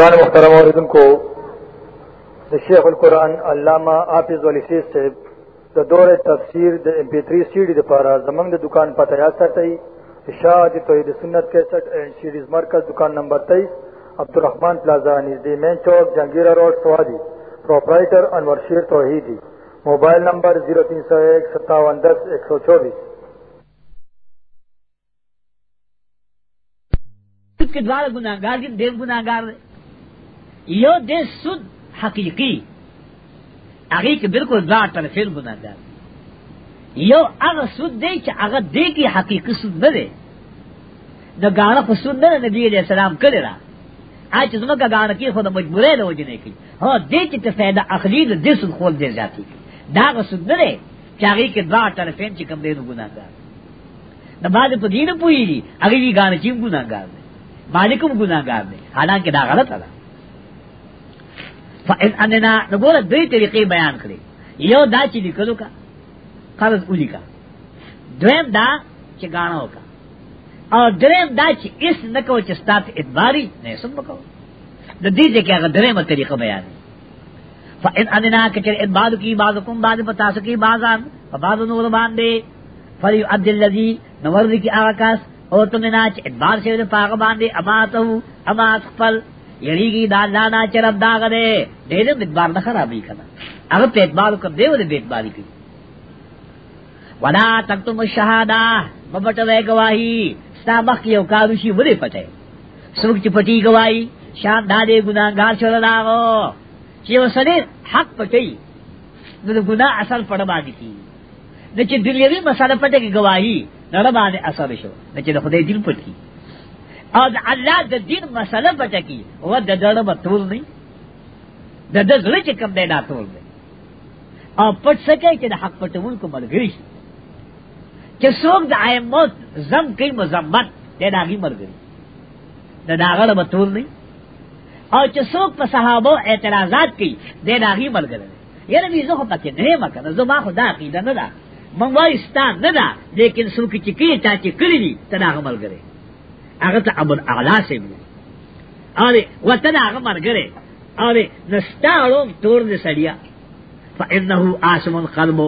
قرآن مخترم آردن کو د شیخ القرآن علامہ آفز ولی سیز صاحب د دور تفسیر د امپیتری سیڈی د پارا زمنگ د دکان پتہ یاد ساتئی اشاعت توحید سنت کیسٹ اینڈ سیڈیز مرکز دکان نمبر تیئیس عبدالرحمان پلازا نزدی مین چوک جہانگیرہ روڈ سوادی پروپرائٹر انور شیر توحیدی موبائل نمبر زیرو تین سو ایک ستاون دس ایک سو چوبیس کے دوارا گناہ گار دیو گناہ گار یو دې سود حقيقي هغه کې بالکل لا طرفین ګناګار یو هغه سود دی چې هغه دې کې حقيقي سود نه دی د غاړه په سود نه نبی دې سلام کړی را اچ زما غاړه کې خو د مجبورې له وجې نه کی ها دې چې ته فائدہ اخلي دې سود خو دې ذاتي دا هغه سود نه دی چې هغه کې لا طرفین چې کوم دې ګناګار د باندې په دینه پوي هغه دې غاړه چې ګناګار دی مالکم ګناګار دی حالانکه دا غلطه ده فإن امنا نګور دوی طریقې بیان کړې یو دا چې لیکلو کا قرض اولی کا دویم دا چې غاڼو کا او دریم دا چې اس نکو چې ستات ادباری نه سم وکاو د دې ځکه هغه درېمه طریقه بیان فإن امنا کچر ادبار کی بعضکم بعض پتا سکی بعضان بعض نور باندې فلی عبد الذی نور کی آکاس او تمنا چې ادبار شه په هغه باندې اماتو امات خپل یریږي دا الله نه چرپ داغ دے دې دې بدبار نه خرابې کړه هغه په اعتبار کو دیو دې بدبار کی ولا تکتم الشهاده مبټه گواہی سابق یو کارو شی وړي پټه سوک چې پټي گواہی شان دا دې ګناګار شول داغو چې وسړي حق پټي نو ګناه اصل پړ باندې کی نو چې دلیری مساله پټه کی گواہی نړ باندې اثر شو نو چې خدای دې پټ کی او د الله د دین مسله پټه کی و د دړه بتول نه د د زړه چې کم دی نه تول دی او پټ سکے چې د حق پټول کو ملګری شي چې څوک د ائمت زم کوي مزمت د داغي ملګری د داغه بتول نه او چې څوک په صحابه اعتراضات کوي د داغي ملګری یره وی زه خو پکې نه مکه زه ما خو دا عقیده نه ده من وایستا نه ده لیکن څوک چې کی تا چې کړی دي تنه ملګری هغه ته ابو الاعلا سي وي اره وته هغه مرګره اره نستاړو تور دې سړیا فانه عاصم القلب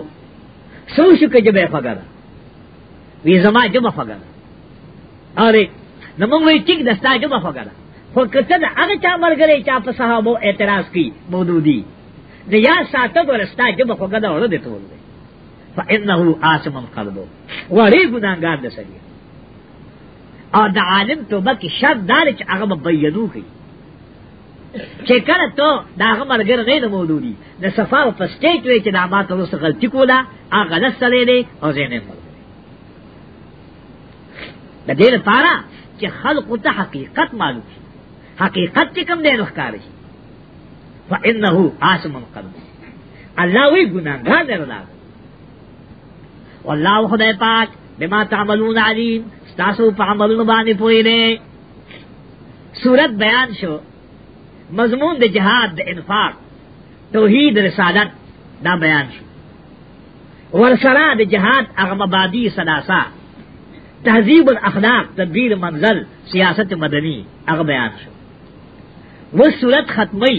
سو شو کې جبه فقر وی زما جبه فقر اره نمون وی ټیک دستا جبه فقر خو کته دا هغه چا مرګره چا په صحابه اعتراض کی مودودی نه یا ساته ورستا جبه فقر دا ورته ټول فانه عاصم القلب وری ګناګار دې سړیا او د عالم توبه کې شرط دار چې هغه مبینو کوي چې کله ته دا هغه مرګر نه د مودودی د سفر په سټیج وی چې دا ما ته اوس غلطی کوله هغه غلط سره دی او زه نه د دې لپاره چې خلق ته حقیقت معلوم شي حقیقت چې کوم دی ښکار شي فانه عاصم القلب الله وی ګناګار دی والله خدای پاک بما تعملون علیم ستاسو پا عملون بانی پوئی دے صورت بیان شو مضمون د جہاد د انفاق توحید رسالت دا بیان شو ورسرا د جہاد اغمبادی سلاسا تہذیب الاخلاق تدبیر منزل سیاست مدنی اغ بیان شو وہ صورت ختمی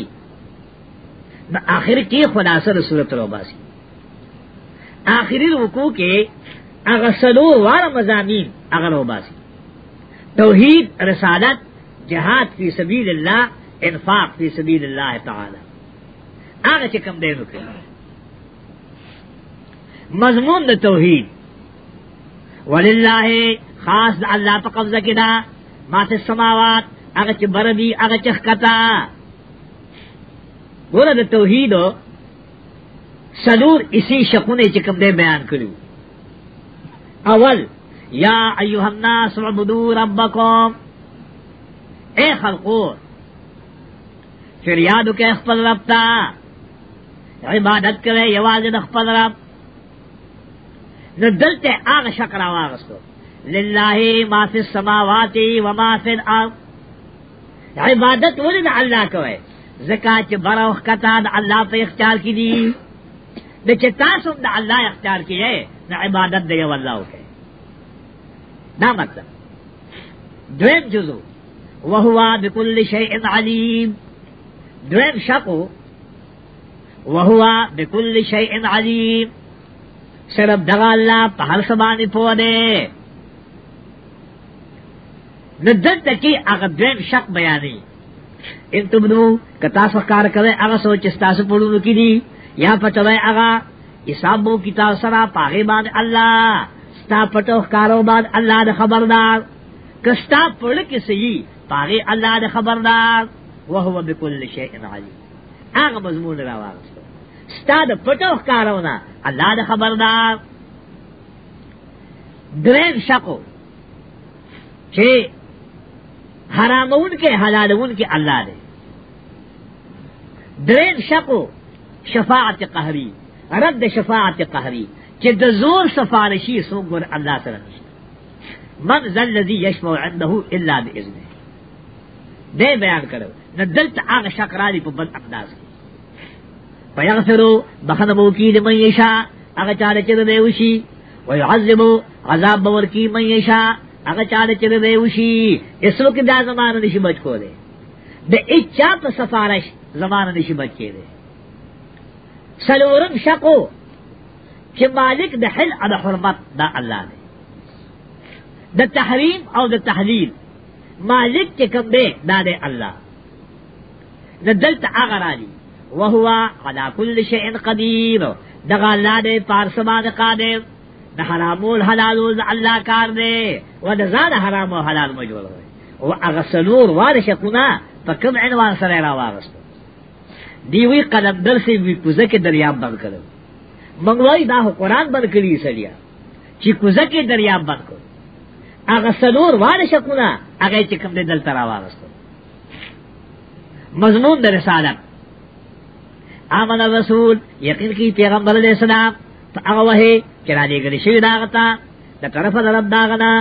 نہ آخر کی خلاصر صورت روباسی آخری رکو کے هغه سلور واره مزامین هغه رو باسي توحید رسالت جهاد فی سبیل الله انفاق فی سبیل الله تعالی هغه چې کوم دی وکړي مضمون د توحید ولله خاص د الله په قبضه کې دا ما ته سماوات هغه چې بر دی هغه چې ښکتا ګوره د توحید سلور اسی شقونه چې کوم دی بیان کړو اول یا ایوہ الناس عبدو ربکم اے خلقو فریادو کے اخفل رب تا عبادت کرے یوازن اخفل رب ندلتے آغ شکر آغستو للہ ما فی السماواتی وما فی الارض عبادت ولد اللہ کوئے زکات بروخ کتا دا اللہ پہ اختیار کی دی دچے تاسم دا اللہ اختیار کی ہے نہ عبادت دے اللہ کے نہ مطلب دویم جزو وہ ہوا بکل شعین علیم دویم شکو وہ ہوا بکل شعین علیم صرف دغا اللہ پہل سبان پو دے ندت کی اگر دویم شک بیانی ان تم نو کتا فکار کرے اگر سوچ استاس پڑھوں کی دی یا پتہ اگر حساب مو کتاب سرا پاغه باد الله ستا پټو کارو باد الله د خبردار کستا پړ کې سي پاغه الله د خبردار وهو بكل شيء عليم هغه مضمون راوړل ستا د پټو کارو نه الله د خبردار دریم شکو چې حرامون کې حلالون کې الله دی دریم شکو شفاعت قهری رد شفاعت قهری چې د زور سفارشی سو ګور الله سره نشته من ذا الذي يشفع عنده الا باذنه دې بیان کړو نو دلته هغه شک را دي په بل اقداس کې پیغفرو بخنه مو کې د مېشا هغه چاله چې د دیوشي ويعذبو عذاب باور کې مېشا هغه چاله چې د دیوشي اسلو کې دا زمانه نشي بچ کولې د اچا په سفارش زمانه نشي بچ کېده سلورم شقو چې مالک د حل او د حرمت دا الله دی د تحریم او د تحلیل مالک چې کوم دی دا دی الله د دلته هغه راځي وهو على كل شيء قدير دغه الله دی پارسمان قادر د حرامو حلالو الله کار دی و د زاد حرامو حلال مجبور دی او هغه سلور وارشه کونه په کوم عنوان سره راوغستو دیوی قلندر سے وی کوزه کې دریاب بند کړو منګوي دا قرآن بند کړی سړیا چې کوزه کې دریاب بند کړو هغه سلور واره شکونه هغه چې کوم دل ترا واغستو مضمون د رسالت امن رسول یقین کی پیغمبر علیہ السلام هغه وه چې را دي ګل شي داغتا د طرفه د رب داغنا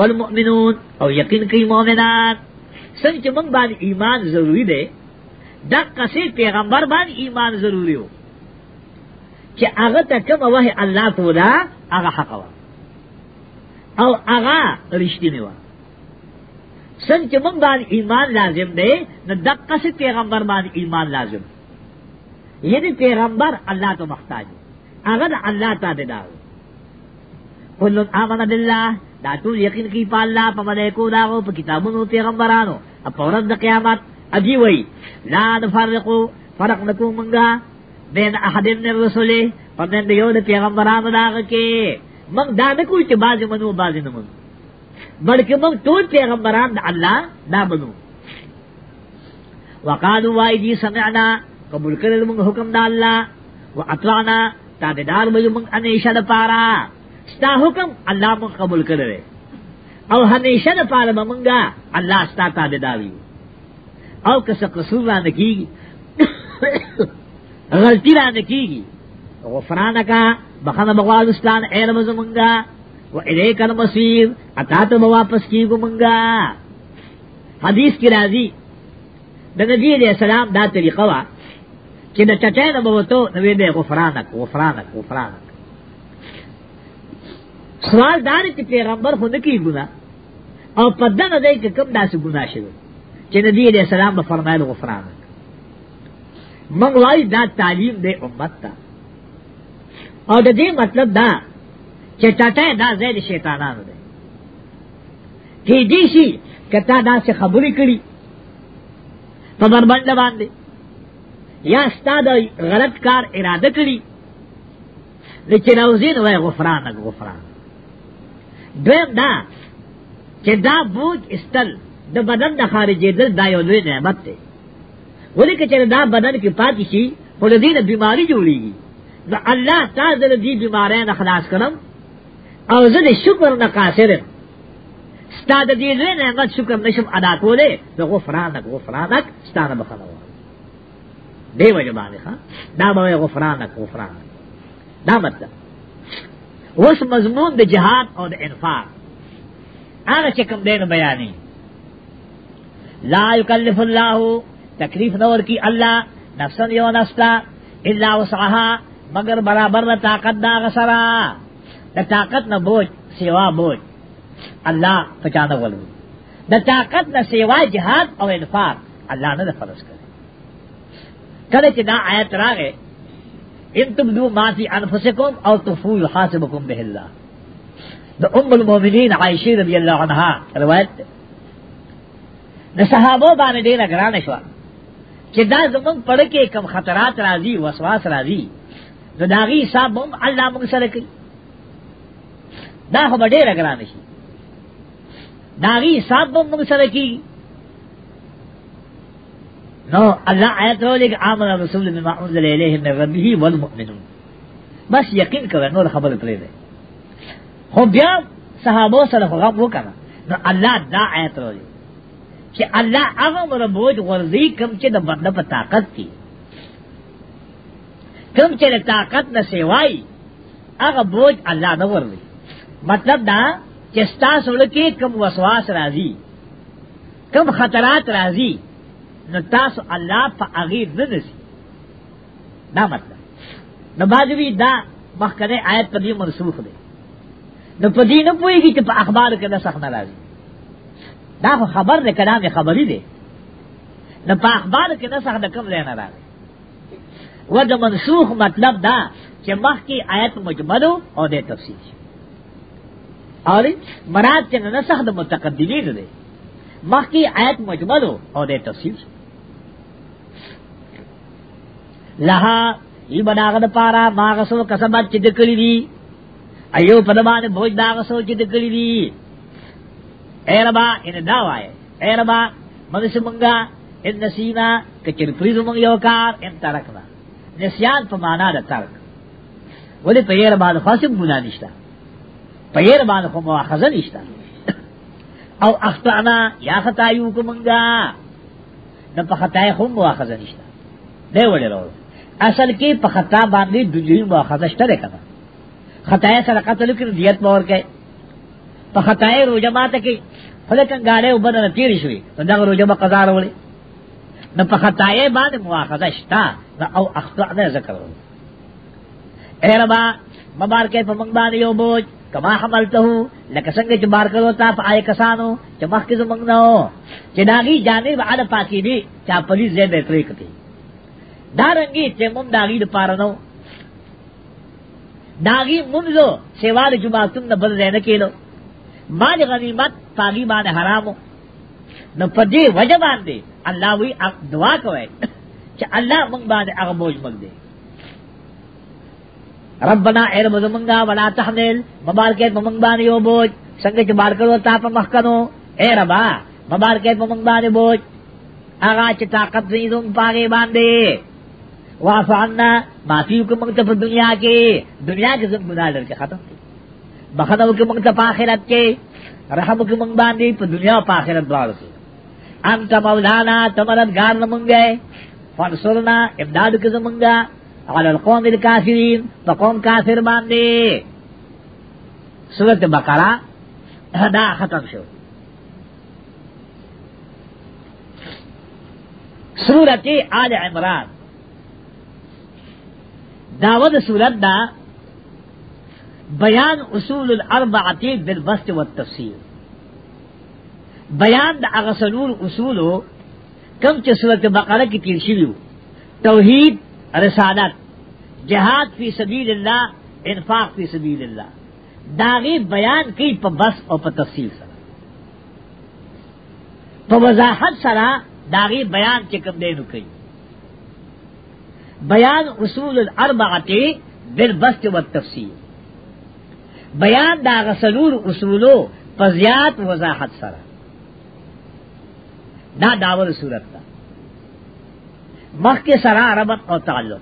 والمؤمنون او یقین کی مؤمنان څنګه چې موږ باندې ایمان ضروری دی دقه سي پیغمبر باندې ایمان ضروری وو چې هغه ته کوم وه الله تولا هغه حق وو او هغه رښتینی وو څنګه چې موږ باندې ایمان لازم دی نو دقه سي پیغمبر باندې ایمان لازم یعنی پیغمبر الله ته محتاج هغه الله ته دی دا قل آمنا بالله دا ټول یقین کی په الله په ملائکو دا او په کتابونو پیغمبرانو په ورځ د قیامت اجی وی لا نفرقو فرق نکو منگا بین احدین الرسولی پمین دیو دی پیغمبران داغ کے منگ دا نکو چی بازی منو بازی نمنو بلکہ منگ تون پیغمبران دا اللہ دا منو وقالو وائی جی سمعنا قبول کرل منگ حکم دا اللہ و اطلاعنا تابدار بیو منگ انیشہ دا پارا ستا حکم اللہ منگ قبول کرلے او ہمیشہ دا پارا منگا اللہ ستا تابداریو او کس قصور را نکیگی غلطی را نکیگی غفرانکا بخن بغواد اسلام اے رمزمنگا و الیک المصیر اتا تو واپس کیگو منگا حدیث کی راضی د نبی علیہ السلام دا طریقہ وا چې د چټې نه بوتو نو دې غفرانک غفرانک غفرانک سوال دار چې پیغمبر هونه کی ګنا او په دغه ځای کې کوم داسې ګنا شوی چې نبی علیہ السلام به فرمایل غفران موږ وای دا تعلیم دې امت ته او د دې مطلب دا چې ټټه دا زید شیطانانو ده کې دې شي کته دا څه خبرې کړي په بربند باندې یا ستاد غلط کار اراده کړي لیکن اوزین وای غفران غفران دویم دا چې دا بوج استل د بدن د خارجې دل دا یو لوی نعمت دی ولې کچره دا بدن کې پاتې شي خو د دې بیماری جوړیږي دا الله تعالی د دې بیماری نه خلاص کړم او زه د شکر نه قاصر ستاد دې لوی نعمت شکر نشم ادا کولای زه غفرانک غفرانک ستانه بخنه و دې وجه باندې ښا دا به غفرانک غفرانک دا مطلب اوس مضمون د جهاد او د انفاق هغه چې کوم دین بیانې لا یکلف الله تکلیف نور کی اللہ نفسن یو نفستا اللہ وسعها مگر برابر نہ طاقت دا غسرا نہ طاقت نہ بوجھ سیوا بوجھ اللہ پچانا ولو نہ طاقت نہ سیوا جہاد اور انفاق اللہ نے فرض کرے کرے کہ نہ آیت راگے ان تم دو مافی انفسکم او تفو یحاسبکم به اللہ دا ام المومنین عائشہ رضی اللہ عنہا روایت د صحابه باندې ډیره ګران شو چې دا زمون پړ کې کم خطرات راځي وسواس راځي د داغي حساب هم الله موږ سره کوي دا خو ډیره ګران شي داغي حساب هم موږ سره کوي نو الله آیت ولګ امر رسول بما انزل الیه من ربه والمؤمنون بس یقین کوي نور خبره پرې ده خو بیا صحابه سره غږ وکړه نو الله دا آیت ولګ چې الله هغه مر بوج ورزي کم چې د بنده په طاقت کې کم چې د طاقت نه سیوای هغه بوج الله نه ورزي مطلب دا چې ستاسو لکه کم وسواس راځي کم خطرات راځي نو تاسو الله په هغه نه نسی دا مطلب نو باجوی دا مخکنه آیت په دې منسوخ ده نو په دې نه پويږي چې په اخبار کې نه څنګه راځي دا خو خبر دے کلام خبری دے نہ پا اخبار کے نسخ نہ کم لینا دا وہ دا منسوخ مطلب دا کہ مخ کی آیت مجملو اور دے تفصیل اور مراد کے نسخ دا متقدمین دے مخ کی آیت مجملو اور دے تفصیل لہا ای بناغد پارا ماغسو کسبت چدکلی دی ایو پدبان بوج داغسو چدکلی دی اے ربا ان دا وای اے ربا مدس منگا ان نسینا کچر پریز من یو کار ان ترکنا نسیان په معنا د ترک ولی په یره باندې خاصم ګنا نشته په یره باندې خو مؤاخذه نشته او اخطانا یا خطا یو کومنګا د په خطا خو مؤاخذه نشته دی وړي راو اصل کې په خطا باندې د دې مؤاخذه شته کنه خطا یې سره قتل کړ دیت باور کوي په خدای روزه ماته کې خله څنګه وبدل تیر شوی نو دا روزه ما قضا راولي نو په خدای باندې مؤاخذه شتا او اخطاء نه ذکر اے ربا مبارکه په موږ باندې یو بوج کما حملته لکه څنګه چې بار کړو تا په آی کسانو چې مخکې زمنګ نه و چې داغي جانب علی پاکی دی چا پولیس زه به کړی کتی دا رنګي چې مون داغي د پاره نو داغي مونږ سیوال جمعه تم نه بل نه کېلو مال غنیمت پاگی مان حرامو نو په دې وجه باندې الله وی دعا کوي چې الله موږ باندې هغه بوج مګ دې ربنا ایر مزمنگا ولا تحمل مبارکیت ممنگ باندې یو بوج څنګه چې بار کړو تا په مخکنو اے ربا مبارکیت ممنگ باندې بوج هغه چې طاقت دې زوم پاګې باندې وافعنا معافی کو مونږ ته په دنیا کې دنیا کې زم ګناه لري ختم بخنو کی منگ تا پاخرت کے رحم کی منگ باندی پا دنیا و پاخرت دوارو کی انتا مولانا تمردگار نمونگے فانصرنا امداد کی زمونگا علی القوم الكافرین پا قوم کافر باندی سورت بقرہ دا ختم شو سورت آل عمران داود سورت دا بیان اصول الاربعتی بالبست والتفسیر بیان دا اغسلون اصولو کم چې صورت بقره کی تیر شویو توحید رسالت جہاد فی سبیل اللہ انفاق فی سبیل اللہ داغی بیان کی پا بس اور پا تفصیل سرا پا وضاحت سرا داغی بیان چکم دے رکی بیان اصول الاربعتی بالبست والتفسیر بیان دا غسلور اصولو پزیات وضاحت سره دا داور صورت تا مخ کے سرا ربط او تعلق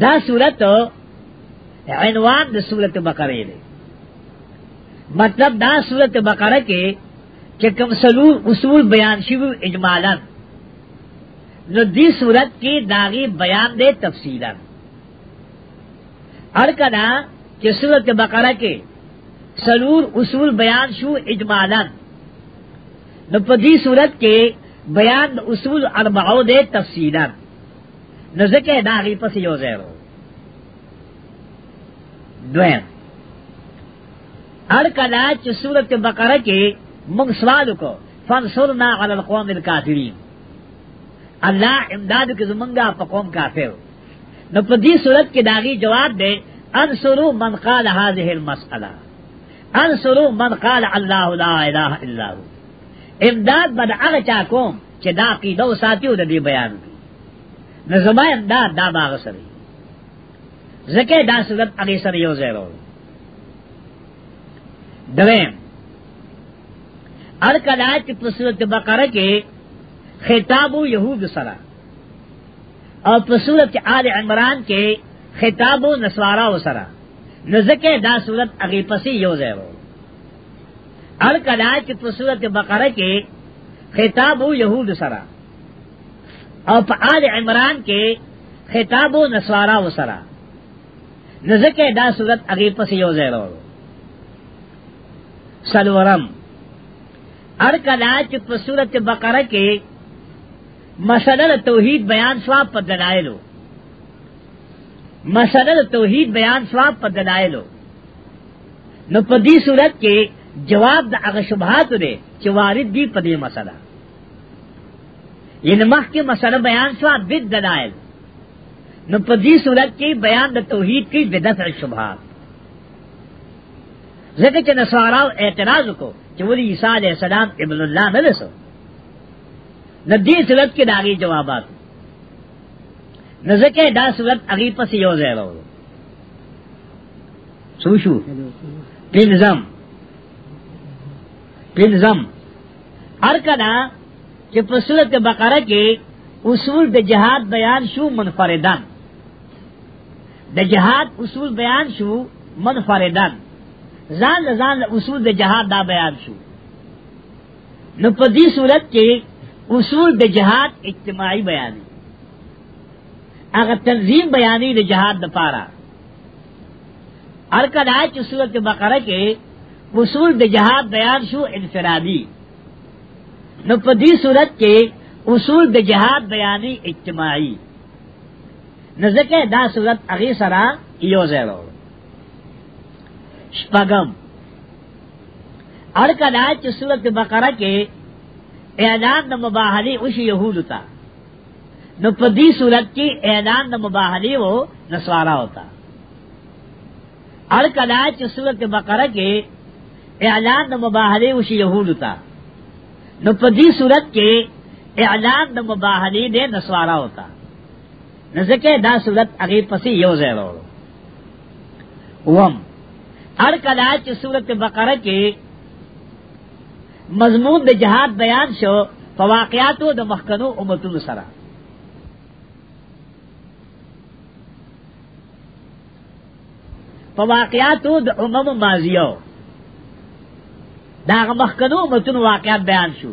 دا صورت عنوان دا صورت بقرے دے مطلب دا صورت بقرہ کے چکم سلور اصول بیان شیو اجمالا نو دی صورت کی داغی بیان دے تفصیلا ارکنا کہ سورت بقرہ کے سلور اصول بیان شو اجمالن نو پا دی صورت کے بیان اصول اربعو دے تفصیلا نو ذکر داغی پس یو زیرو دویم ار کلا چ صورت بقرہ کے منگ سوال کو فانصرنا علی القوم الكافرین اللہ امداد کی زمنگا پا قوم کافر نو پا دی صورت کے داغی جواب دے انصروا من قال هذه المسألة انصروا من قال الله لا اله الا هو امداد بد هغه چا کوم چې دا قیدو ساتیو د دې بیان دی نظم امداد دا باغ سره زکه دا صورت هغه سره یو ځای ورو دویم ار کله چې په صورت بقره کې خطاب یهود سره او په صورت آل عمران کې خطاب و نسوارا و سرا نزکه دا صورت اغی پسی یو زیو ار کلا چې په صورت بقره کې خطاب و یهود سرا او په آل عمران کې خطاب و نسوارا و سرا نزکه دا صورت اغی پسی یو زیو سلورم ار کلا چې په صورت بقره کې مسله توحید بیان شوا په دلایلو مسئلہ توحید بیان سواب پر دلائلو نو په دې صورت کې جواب د هغه شبهات دی چې وارد دي په دې مسله ین مخکې مسله بیان شو بد دلایل نو په دې صورت کې بیان د توحید کې بدعت او شبهات ځکه چې نصارا اعتراض وکړو چې ولې عیسی علی السلام ابن الله نه لسو نو دې صورت کې داغي جوابات نزکه دا صورت اغي پس یو ځای راوړو سوشو پینزم پینزم ارکدا چې په سورت بقره کې اصول د جهاد بیان شو منفردان د جهاد اصول بیان شو منفردان ځان ځان اصول د جهاد دا بیان شو نو په دې صورت کې اصول د جهاد اجتماعي بیان اگر تنظیم بیانی د جہاد د پارا ارکدا چې صورت بقره کې اصول د جہاد بیان شو انفرادی نو په دې صورت کې اصول د جہاد بیانی اجتماعي نزدکه دا صورت هغه سره یو ځای شپغم ارکدا چې صورت بقره کې اعلان د مباهله او شی يهود ته نو په دې صورت کې اعلان د مباهله وو نسوارا ہوتا ار کلا چې صورت بقره کې اعلان د مباهله وشي يهود تا نو په دې صورت کې اعلان د مباهله دې نسوارا ہوتا نزدکه دا صورت هغه پسې یو ځای وروړو وم ار کلا چې صورت بقره کې مضمون د جهاد بیان شو فواقعاتو د مخکنو امتونو سره په واقعاتو د عمم ماضیو دا مخکنو متن واقعات بیان شو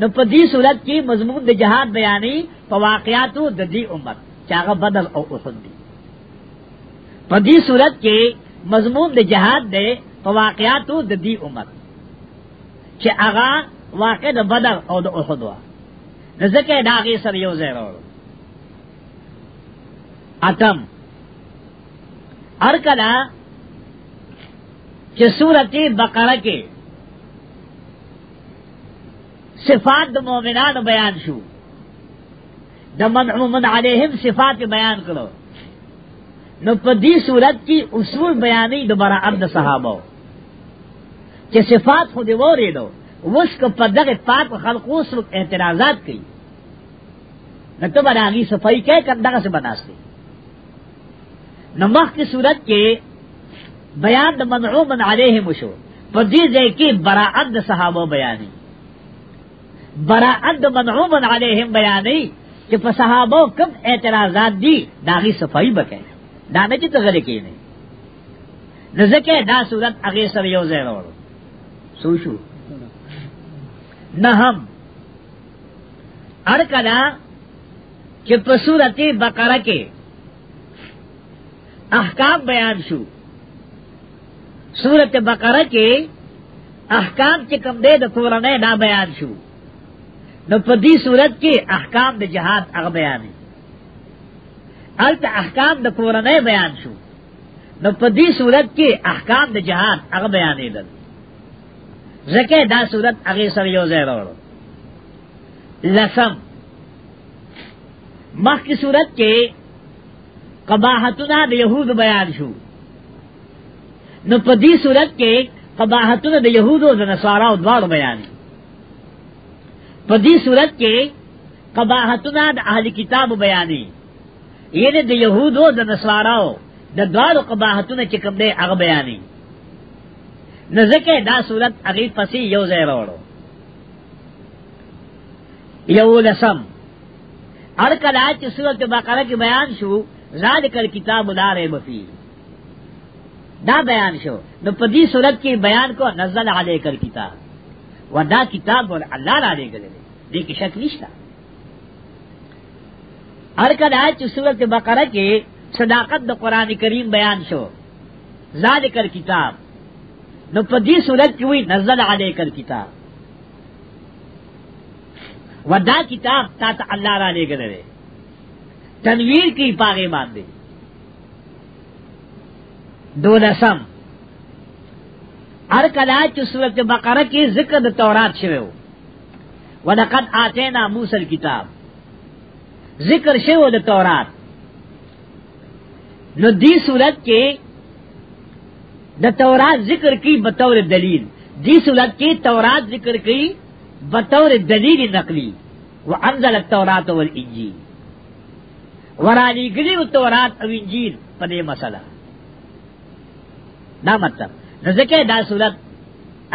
نو په دې صورت کې مضمون د جهاد بیانې په واقعاتو د دې امت چاغه بدل او احد دي په دې صورت کې مضمون د جهاد دی په واقعاتو د دې امت چې هغه واقع د بدل او د احد وا ځکه دا غي سره یو ځای راوړو اتم ہر کلا کہ صورت بقرہ کے صفات دا مومنان بیان شو دا منعومن علیہم صفات بیان کرو نو پا دی صورت کی اصول بیانی دا برعب دا صحابہ کہ صفات خود وہ رے دو اس کو پدغ پاک خلقوں سے اعتراضات کی نہ تو براغی صفائی کہہ کر دغا سے بناستے نمخ کی صورت کے بیان دا منعومن علیہ مشو پر دیز ہے کہ براعت دا صحابہ بیانی براعت دا منعومن علیہم بیانی کہ پر صحابہ کم اعتراضات دی داغی صفائی بکے دانے چی تغلی کی نہیں نزکے دا صورت اغیر سر یو زیر اور سوشو نہم ارکلا کہ پر صورت بقرہ کے احکام بیان شو سورت بقرہ کې احکام چې کم دے د کورنۍ دا بیان شو نو په دې سورت کې احکام د جهاد هغه بیان دي البته احکام د کورنۍ بیان شو نو په دې سورت کې احکام د جهاد هغه بیان دي زکه دا سورت هغه سره یو ځای راوړو لسم مخکې صورت کې قباحتنا د یهود بیان شو نو په دې صورت کې قباحتنا د یهود او د نصارا او دوار بیان په دې صورت کې قباحتنا د اهل کتاب بیانې یعنی د یهود او د نصارا او د دوار قباحتنا چې کوم دی هغه بیانې نو ځکه دا صورت هغه پسې یو ځای راوړو یو لسم ارکلا چې سورت بقره کې بیان شو ذالک الکتاب لا ریب فیه دا بیان شو نو پدی صورت کې بیان کو نزل علیک الکتاب ودا کتاب ول الله را لګل دي کې شک نشته هر کله چې سورت بقره کې صداقت د قران کریم بیان شو ذالک الکتاب نو پدی صورت کې وی نزل علیک الکتاب ودا کتاب تا ته الله را لګل دي تنویر کی پاگے باندھے دو لسم ہر کلا چورت بقر کی ذکر تورات شوے ہو ولقد آتینا موسل کتاب ذکر شو د تورات نو دی صورت کے د تورات ذکر کی بطور دلیل دی صورت کے تورات ذکر کی بطور دلیل نقلی و انزل التورات والانجیل ورالی گلی و تورات او انجیل پدے مسئلہ دا مطلب رزکے دا صورت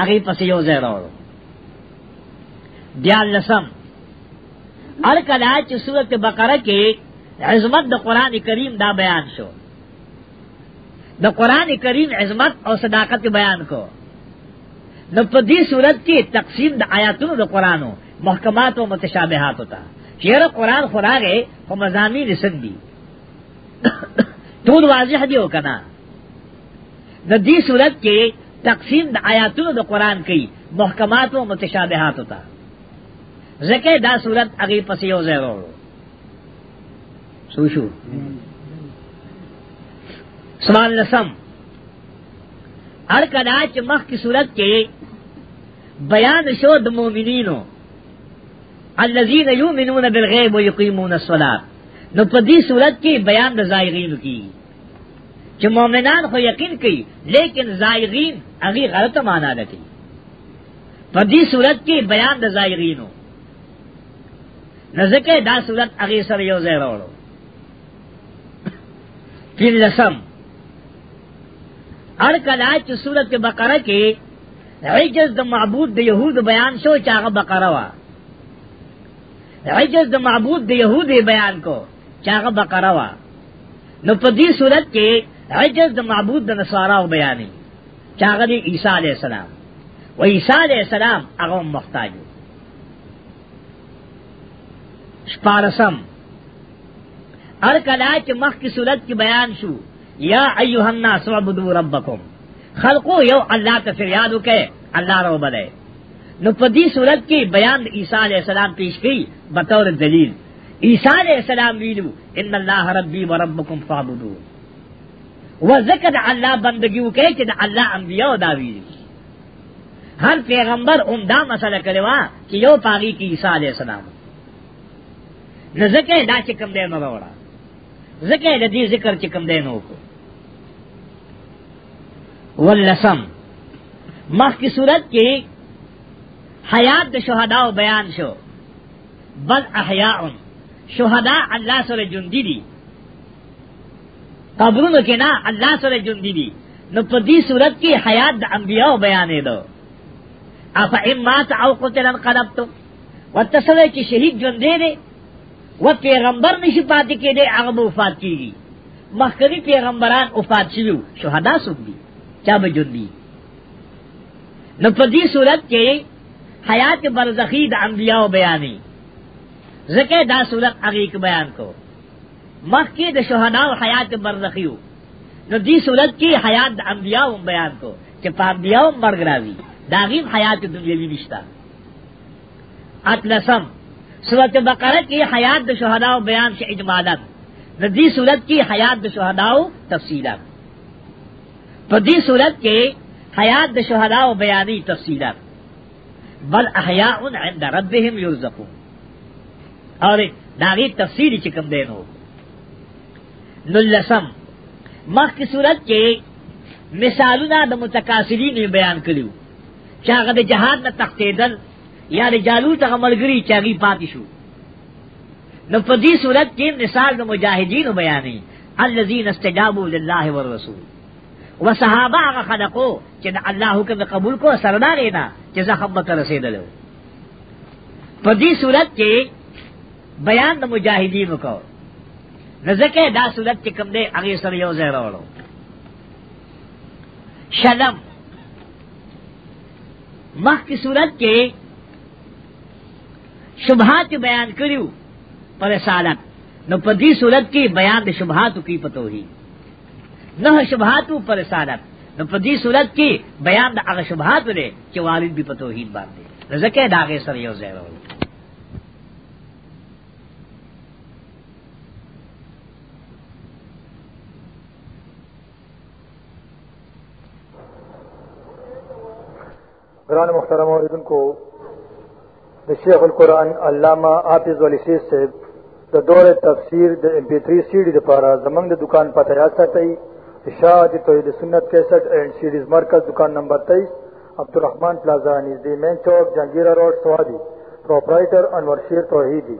اگی پس یو زیر اورو دیال لسم ارکلا چی صورت بقرہ کے عظمت دا قرآن کریم دا بیان شو دا قرآن کریم عظمت اور صداقت بیان کو نپدی صورت کی تقسیم دا آیاتوں دا قرآنوں محکمات و متشابہات ہوتا ہے چیر قرآن خدا گئے خو مضامی نسن دی تول واضح دیو کنا دا دی صورت کے تقسیم دا آیاتونو دا قرآن کی محکمات و متشابہات ہوتا زکے دا صورت اگی پسیو زیرو سوشو سوال لسم ارکداچ مخ کی صورت کے بیان شو د مومنینو الذين يؤمنون بالغیب ويقيمون الصلاة نو په دې صورت کې بیان د زائغین کی چې مؤمنان خو یقین کوي لیکن زائغین هغه غلط معنا لري په دې صورت کې بیان د زائغینو نزدکه دا صورت هغه سره یو ځای راوړو پیر لسم ار کلا چې صورت بقره کې عجز د معبود د يهود بیان شو چې هغه بقره وا عجز د معبود د يهود بیان کو چاغه بقره وا نو په دې صورت کې عجز د معبود د نصاراو بیانې چاغه د عیسی علی السلام و عیسی علی السلام هغه محتاج شپارسم ار کلا چې مخ کی صورت کې بیان شو یا ایها الناس عبدوا ربکم خلقو یو الله ته فریاد وکړي الله رو بده نو په دې صورت کې بیان عیسی علیہ السلام پیش کړي بطور دلیل عیسی علیہ السلام ویلو ان الله ربی و ربکم فعبدو و ذکر الله بندگی وکړي چې د الله انبیاء دا ویلي هر پیغمبر عمدہ مسله کړي وا چې یو پاغي کې عیسی علیہ السلام نو ځکه دا چې کوم دی نو راوړه ځکه د دې ذکر چې کوم دی نو وکړو ولسم مخ کی صورت کې حیات د شهدا او بیان شو بل احیاء شهدا الله سره جوندی دي قبرونو کې نه الله سره جوندی دي نو په دې صورت کې حیات د انبیاء بیانې دو اف امات او قتلن قلبتم وتصوی چې شهید جوندې دي و پیغمبر نشي پاتې کېدی هغه وفات کیږي مخکې پیغمبران وفات شوي شهدا سوب دي چا به جوندي نو په دې صورت کې حیات برزخی دا انبیاء بیانی زکے دا صورت عقیق بیان کو مخ کی دا شہداء حیات برزخیو نو دی صورت کی حیات دا انبیاء بیان کو کہ پا انبیاء مرگ راوی داغیم حیات دنیاوی نشتا اطلسم صورت بقرہ کی حیات دا شہداء بیان سے اجمالت نو دی صورت کی حیات دا شہداء تفصیلت پا دی صورت کے حیات دا شہداء بیانی تفصیلت بل احیاء عند ربهم یرزقون اور داغی تفصیل چکم دینو نلسم مخ کی صورت کے مثالنا د متکاسرین بیان کړیو چاغه د جهاد نه تختیدل یا د جالوت هغه ملګری چاغي پاتې شو نو په دې صورت کې مثال د مجاهدینو بیانې الذين استجابوا لله والرسول و صحابه هغه خلقو چې د الله حکم قبول کو سردا غینا چې زخم به رسیدلو په دې صورت کې بیان د مجاهدینو کو رزکه دا صورت چې کوم دی هغه سره یو ځای راوړو شلم مخ کی صورت کې شبهات بیان کړیو پر سالت نو په دې صورت کې بیان د شبهات کی پتو هی نه شبهاتو پر رسالت نو په دې صورت کې بیان د هغه شبهات لري چې والد به په توحید باندې رزکه داغه سره یو ځای وروي قرآن محترم اوریدن کو د شیخ القرآن علامہ حافظ ولی شیخ صاحب د دور تفسیر د امپی 3 سیډي د پاره زمنګ د دکان پته یا ساتي اشاعت توحید سنت کیسٹ اینڈ سیڈیز مرکز دکان نمبر تیئیس عبدالرحمان پلازا نزدی مین چوک جہانگیرہ روڈ سوادی پروپرائٹر انور شیر توحیدی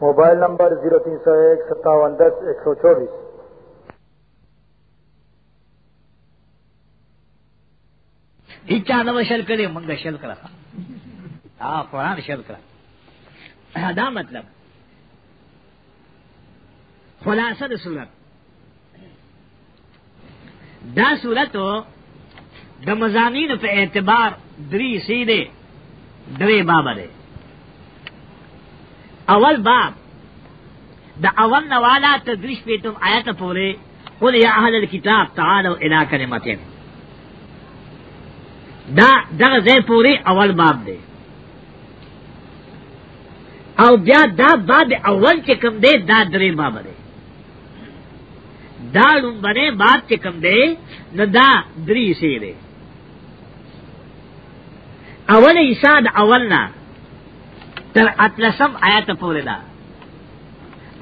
موبائل نمبر زیرو تین سو ایک ستاون دس ایک سو چوبیس اچا نو شل کړي مونږ شل کړه ها قرآن شل کړه دا مطلب خلاصه د سنت دا صورتو د مزامین په اعتبار دری سیده درې باب ده اول باب د اول نوالا تدریش پیتم آیت پورې قل یا اهل الكتاب تعالوا الى کلمتین دا دغه ځای پورې اول باب دی او بیا دا باب اول چې کوم دی دا درې باب دی دا لنبنے بات چکم دے نو دا دری سے دے اول عیسیٰ دا اولنا تر اتلسم آیت پوری دا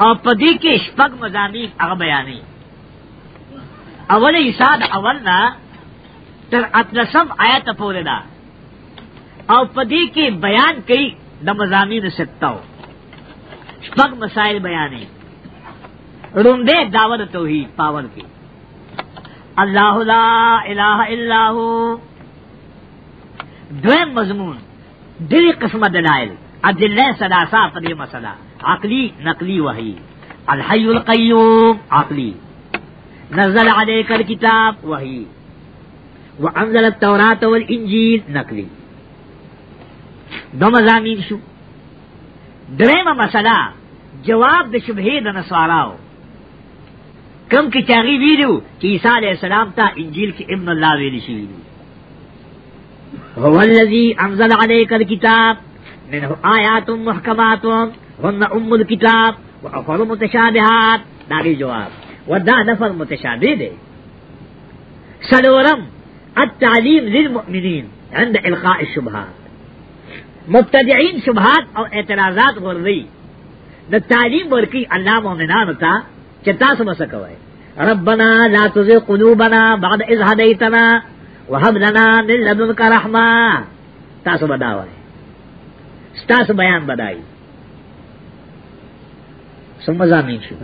او پدی کے شپک مضامین اغا بیانی اول عیسیٰ دا اولنا تر اتلسم آیت پوری دا او پدی کے بیان کئی دا مضامین سکتاو شپک مسائل بیانی رومبے دعوت توحید پاور کی اللہ لا الہ الا ہو دویم مضمون دل قسم دلائل عدل سلاسا پر مسئلہ عقلی نقلی وحی الحی القیوم عقلی نزل علیک الكتاب وحی وانزل التوراة والانجیل نقلی دو مضامین شو دریم مسئلہ جواب د شبهه د نصاراو کم کی چاغي ویلو چې عیسی علیہ السلام ته انجیل کې ابن الله ویل شي ویلو هو الذی انزل علیک الکتاب منه آیات محکمات هن ام الكتاب واخر متشابهات داغي جواب ودا نفر متشابه دي سلورم التعليم للمؤمنين عند القاء الشبهات مبتدعين شبهات او اعتراضات غردي د تعلیم ورکی الله مؤمنان ته چتا سمسا کوئے ربنا لا تزغ قلوبنا بعد اذ هديتنا وهب لنا من لدنك رحمه تاس بداوه ستاس بیان بدائی ثم زامین شو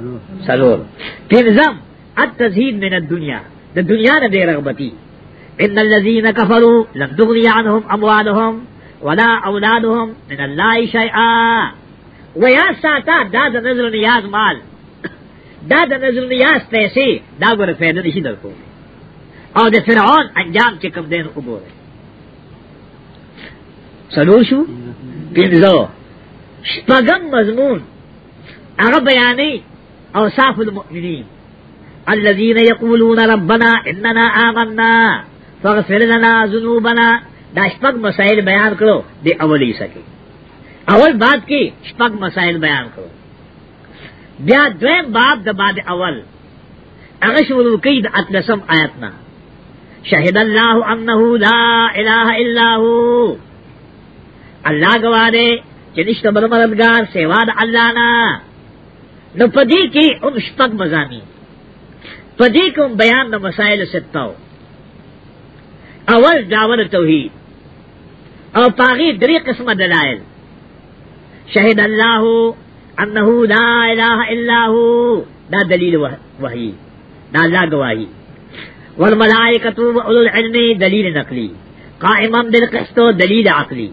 سلور پنزم التزہید من الدنیا د دنیا نه دی رغبتی ان الذين كفروا لن تغني عنهم اموالهم ولا اولادهم من الله شيئا ويا ساتا دا د نظر نیاز مال دا د نظر نیاز پیسې دا ګوره پیدا نشي درکو او د فرعون انجام چې کوم دین وګوره سلور شو پینځو شپږم مضمون هغه بیانې اوصاف المؤمنین الذين يقولون ربنا اننا آمنا فاغفر لنا ذنوبنا دا شپږ مسائل بیان کړو د اولی سکه اول بعد کې شپږ مسائل بیان کړو بیا دویم باب د باب اول هغه شروع کوي د اتلسم آیات نه شهد الله انه لا اله الا هو الله گواهه چې نشته بل مددگار سوا د الله نه نو پدې کې اون شپږ مزامین پدې کوم بیان د مسائل ستاو اول داول توحید او پاغي درې قسمه دلائل شهد الله انہو لا الہ الا ہو دا دلیل وحی دا اللہ گواہی والملائکتو و اولو العلم دلیل نقلی قائما بالقسطو دلیل عقلی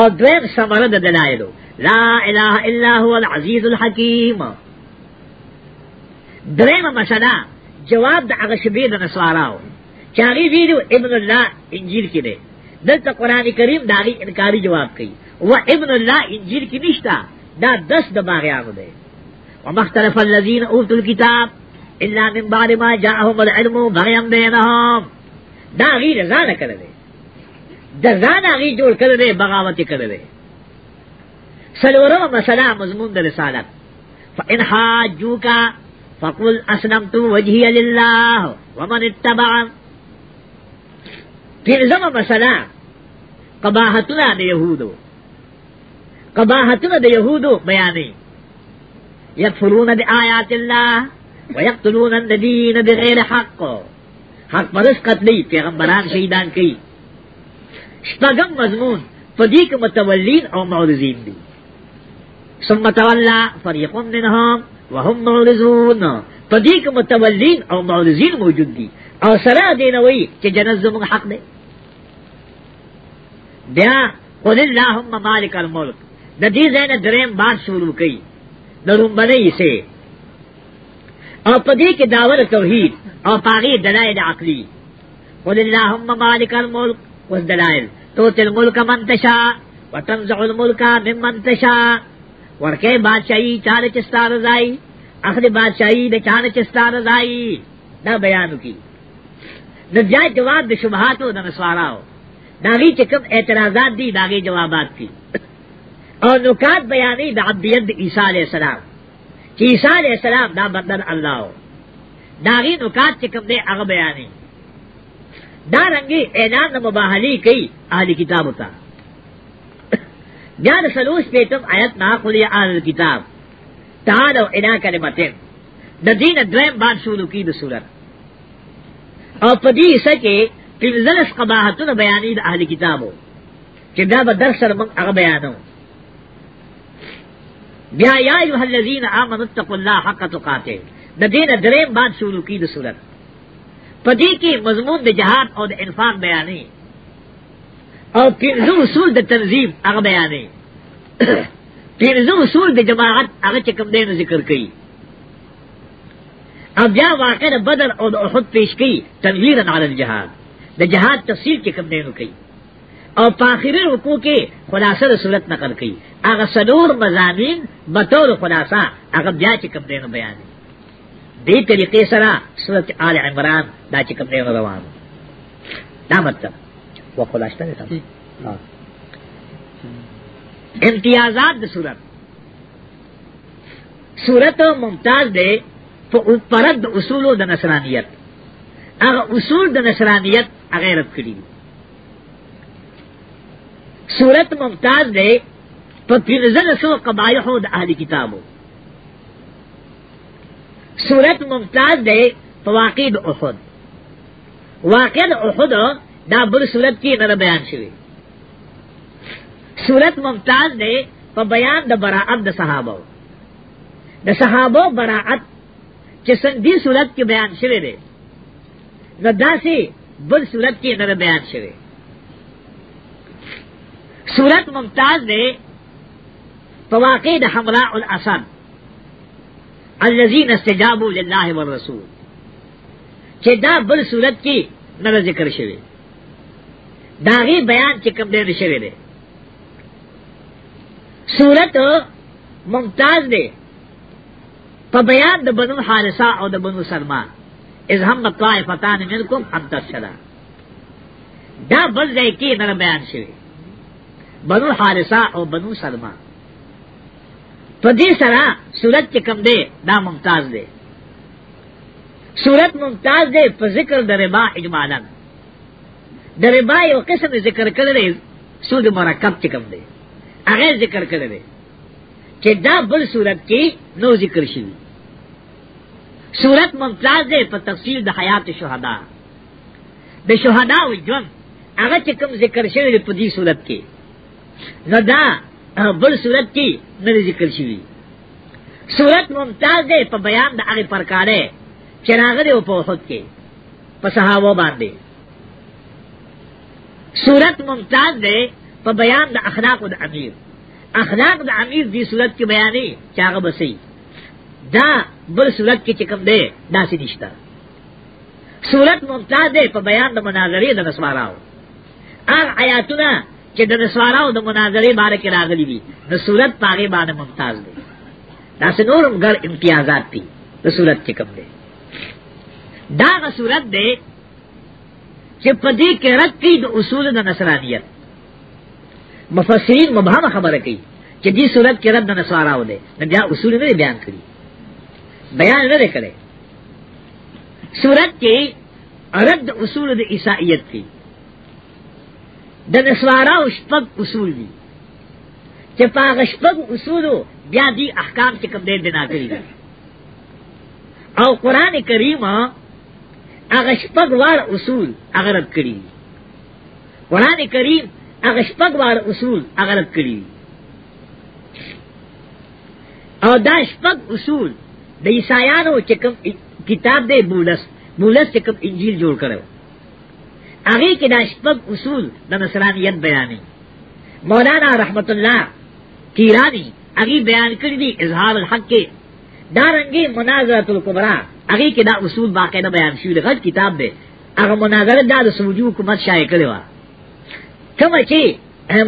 اور دویم سمرد دلائلو لا الہ الا ہو العزیز الحکیم دریم مسئلہ جواب دا اغشبی دا نصاراو چاگی ویلو ابن اللہ انجیل کی دے دلتا قرآن کریم داغی انکاری جواب کی و ابن اللہ انجیل کی نشتا دا دس د باغیانو دی ومختلف الذین اوتوا الكتاب الا من بعد ما جاءهم العلم بغیم بینهم دا غیر زانه کړی د زانه غیر جوړ کړی بغاوت کړی سلورم مسئلہ مضمون در رسالت فإن حاجوکا فقل اسلمت وجهي لله ومن اتبعن پھر زم مسئلہ قباحتنا دے یہودو قباحتنا دا یهودو بیانی یکفرون بی آیات اللہ ویقتلون النبین بغیر حق حق پرس قتلی پیغمبران شہیدان کی شپگم مضمون پدیک متولین او معرضین دی ثم تولا فریق منهم وهم معرضون پدیک متولین او معرضین موجود دی او سرا دینوی چې جنت زمون حق دی بیا قل اللهم مالک الملک د دې ځای نه دریم بار شروع کړي د رومبنې سه او په دې کې داور توحید او پاغي دلایل عقلی قل اللهم مالک الملک والدلائل توت الملک من تشاء وتنزع الملک ممن تشاء ورکه بادشاہي چاله چستا رضای اخلي بادشاہي د چاله چستا رضای دا بیان کی د جای جواب د شبهات او د نسوارو دا غي چې کوم اعتراضات دي داغي جوابات دي اور نکات بیانی دا عبدیت عیسیٰ علیہ السلام چی عیسیٰ علیہ السلام دا بندن اللہ ہو داغی نکات چکم دے اغا بیانی دا رنگی اعلان مباحلی کئی اہلی کتاب ہوتا جان سلوس پہ تم آیت نا قلی آل کتاب تعالو انا کلمتن دا دین دویم بان شروع کی بسورت اور پدی سکے پنزلس قباحتن بیانی دا اہلی کتابو چی دا با در سر منگ اغا بیانو بیا یا ایوہ الذین آمنوا اتقوا اللہ حق تقاتے دا دین درین بات شروع کی دا صورت پدی کی مضمون دا جہاد اور دا انفاق بیانی اور پیرزو اصول دا تنظیم اغ بیانی پیرزو اصول دا جماعت اغ چکم دین ذکر کی اب بیا واقع دا بدر اور دا احد پیش کی تنویرن علی الجہاد دا جہاد تفصیل چکم دینو کی اور پاخر رکو کے خلاصہ صورت نقل کی هغه سلور مزامین بطور خلاصہ هغه بیا چې کوم دینو بیان دي طریقې سره سورۃ آل عمران دا چې کوم دینو روان دا مطلب و خلاصہ دې امتیازات د سورۃ سورۃ ممتاز ده په پرد اصول د نصرانیت هغه اصول د نصرانیت هغه رد کړی صورت ممتاز ده په پینځل سو قبایحو د اهلی کتابو سورت ممتاز ده په واقع د احد واقع د احد دا بل سورت کې نه بیان شوی سورت ممتاز ده په بیان د براءت د صحابه د صحابه براءت چې څنګه سورت کې بیان شوی ده نو داسې بل سورت کې نه بیان شوی سورت ممتاز ده فواقع د حمراء الاسد الذين استجابوا لله والرسول چې دا بل صورت کې نه ذکر شوی داغي بیان چې کوم دی شوی دی صورت ممتاز دی په بیان د بنو حارثه او د بنو سلمان اذ هم الطائفتان منکم حد شرا دا بل ځای کې نه بیان شوی بنو حارثه او بنو سلمان پدی سرا سورت کے کم دے دا ممتاز دے سورت ممتاز دے پا ذکر در ربا اجمالا در ربا یو قسم ذکر کردے سود مرکب کے کم دے اغیر ذکر کردے کہ دا بل سورت کی نو ذکر شوی سورت ممتاز دے پا تفصیل دا حیات شہداء دا شہداء و جون اغیر چکم ذکر شوی پا دی سورت کی نو دا بل صورت کی نری ذکر شوی صورت ممتاز دے پا بیان دا اغی پرکارے چراغ دے و پا خود کے پا صحابو باندے صورت ممتاز دے پا بیان دا اخلاق دا امیر اخلاق دا امیر دی صورت کی بیانی چاغ بسی دا بل صورت کی چکم دے دا سی نشتا صورت ممتاز دے پا بیان دا مناظری دا نسواراو آغ آیاتنا چې د نسوارا او د مناظرې باره کې راغلي دي د صورت پاغه باندې ممتاز دي دا څنور غړ امتیازات دي د صورت کې کوم دي دا غ صورت دی چې په دې کې رد کړي د اصول د نصرانیت مفسرین مبهم خبره کوي چې دې صورت کې رد د نسوارا و دي نه بیا اصول نه بیان کړي بیان نه کړي صورت کې رد اصول د عیسائیت کی د نسوارا او شپږ اصول دي چې پاغ شپږ اصولو بیا دي احکام چې کوم دین بنا کړی دي او قران کریم هغه شپږ وار اصول هغه رد کړی دي قران کریم هغه شپږ وار اصول هغه رد کړی دي او دا شپږ اصول د عیسایانو چې کوم کتاب دی بولس بولس چې کوم انجیل جوړ کړو هغه کې دا شپږ اصول د نصرانیت بیانې مولانا رحمت الله تیرانی هغه بیان کړی دی اظهار الحق کې دارنګي مناظره الکبرى هغه کې دا اصول باقاعده بیان شوی دی غټ کتاب دی هغه مناظره د سوجو حکومت شایع کړی و کوم چې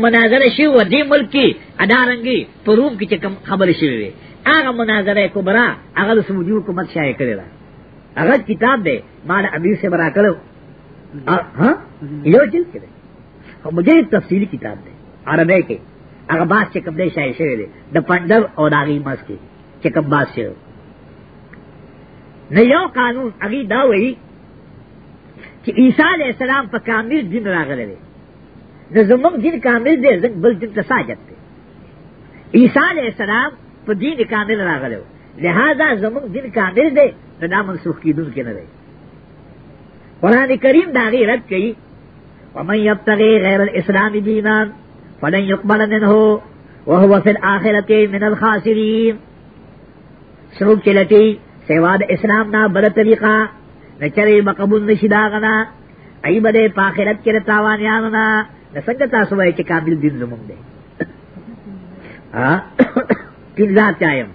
مناظره شی و دې ملک کې ادارنګي پروم کې کوم خبره شوی وي هغه مناظره کبرى هغه د سوجو حکومت شایع کړی دی هغه کتاب دی ما د ابي سره راکړو ہاں یو جلد کې ده او مجھے تفصیلی کتاب ده عربی کې هغه باس چې کوم دی شای شوی دی د پندر او د هغې مس کې چې کوم باس شوی نه یو قانون هغې دا وایي چې عیسی علیه السلام په کامل دین راغلی دی نو زموږ دین کامل دی زموږ بل دین ته ساجت دی عیسی علیہ السلام په دین کامل راغلی و لہذا زموږ دین کامل دی نو دا منسوخ کېدونکی نه دی قرآن کریم داغی رد کی ومن یبتغی غیر الاسلام دینان فلن یقبل منہو وهو فی الاخرت من الخاسرین سروک چلٹی سیواد اسلام نا بل طریقہ نچرے مقبول نشداغنا ای بده پاخرت کې تاوانیان نا نسنګ تاسو وای چې قابل دین زمونږ دی ها پیلا چایم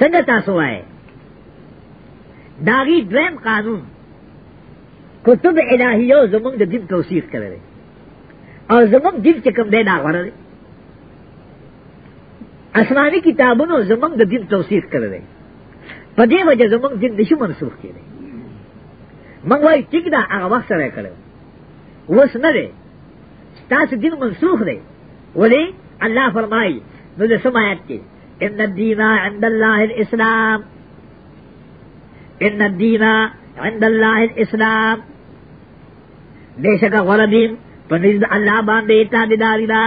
څنګه تاسو وای داغي دویم قانون کتب الہیو زمون د دین توصیف کړی او زمون دین چې کوم دی دا غره اسماني کتابونو زمون د دین توصیف کړی په دې وجه زمون دین نشو منسوخ کړي موږ وایي چې دا هغه وخت سره کړو وس نه دی تاسو دین منسوخ دی ولی الله فرمایي نو د سمات کې ان الدین عند الله الاسلام ان الدین عند الله الاسلام بے شکا غردیم پنزد اللہ باندے اتاد داری دا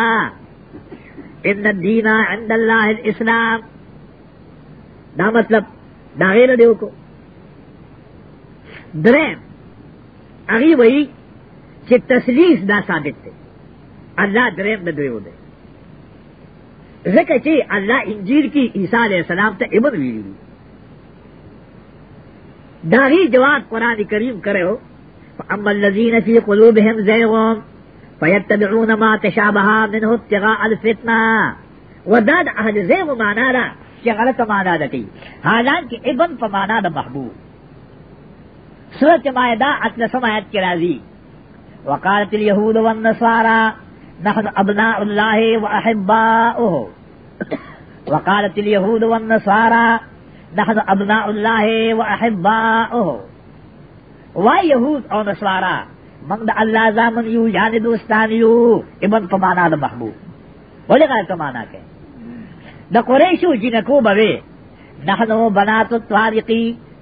ان الدین عند اللہ الاسلام دا مطلب دا غیر دیو کو درہم اگی وئی چی تسلیس دا ثابت تے اللہ درہم ندویو دے ذکر چی اللہ انجیل کی عیسیٰ علیہ السلام تا ابن ویلی داغی جواب قرآن کریم کرے ہو أما الذين في قلوبهم زيغ فيتبعون ما تشابه منه ابتغاء الفتنة وداد أهل زيغ معنا لا شغلت معنا دتی حالانکہ ابن فما دا محبوب سورة ما اتلسم آیت کی وقالت اليهود والنصارى نحن ابناء الله واحباؤه وقالت اليهود والنصارى نحن ابناء الله واحباؤه وای یهود او نصارا من دا اللہ زامن یو یعنی دوستان یو ابن پمانا دا محبوب ولی غیر کمانا کے دا قریشو جنکو بوے نحنو بنات الطارقی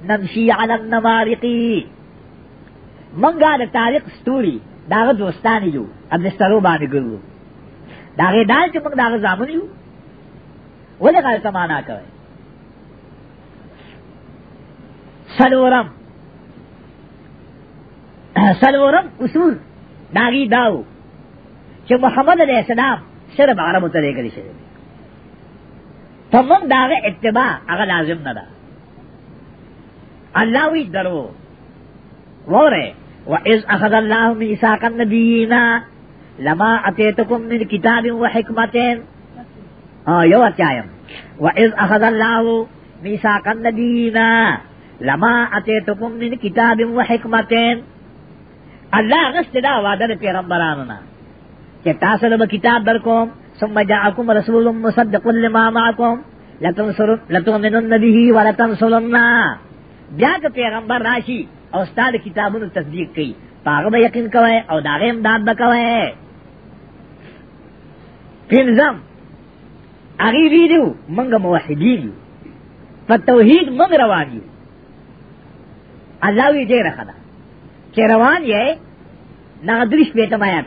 نمشی علی النمارقی منگا دا تارق ستوری دا غد دوستان یو اب دسترو بانی گرو دا غیر دال چو منگ دا غیر زامن یو ولی غیر کمانا کوئے سلورم سلورم اصول داغی داو چې محمد علیہ السلام صرف عربو ته لګل شوی تمام داغه اتباع هغه لازم نه ده الله وی درو وره واذ اخذ الله ميثاق النبيين لما اتيتكم من كتاب وحكمه اه یو اتیایم واذ اخذ الله ميثاق النبيين لما اتيتكم من كتاب وحكمه اللہ غست دا وعدہ دے پیر امبرانونا کہ تاسل با کتاب درکوم ثم جاءکم رسول مصدق لما معکم لتؤمنن به ولتنصرن بیا که پیغمبر راشی او استاد کتابونو تصدیق کړي پاغه به یقین کوي او داغه امداد وکوي پینځم هغه ویډیو منګه موحدین په توحید منګ روان دي الله وی دې راخدا کہ روان یہ نادرش بے تمایت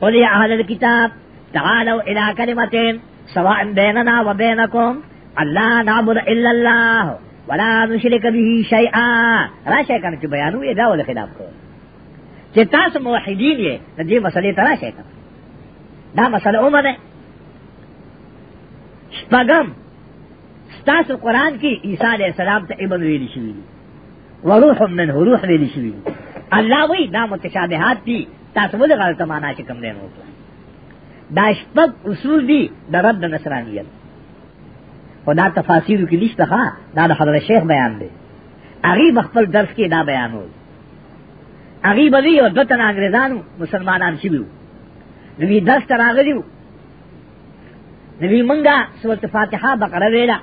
قل یا اہل الكتاب تعالوا الى کلمتین سواء بیننا و بینکم اللہ نعبد الا اللہ ولا نشرک به شیئا را شے کرنے کی بیانو یہ داول خلاف کو کہ تاس موحدین یہ ندی مسئلے ترا شے کرنے دا مسئلہ عمر ہے شپگم ستاس قرآن کی عیسیٰ علیہ السلام تا ابن ویلی شویلی وروح منه روح ویلی شویلی الله وی دا متشابهات دي تاسو ولې غلطه معنا چې کوم دی نو دا شپږ اصول دي د رد نصرانیت او دا تفاسیر کې لیست ښه دا د حضرت شیخ بیان دی هغه خپل درس کې دا بیان وو هغه بلی او دتن انګريزانو مسلمانان شي وو نبی درس تراغلی وو نبی منګه سورۃ فاتحه بقره ویلا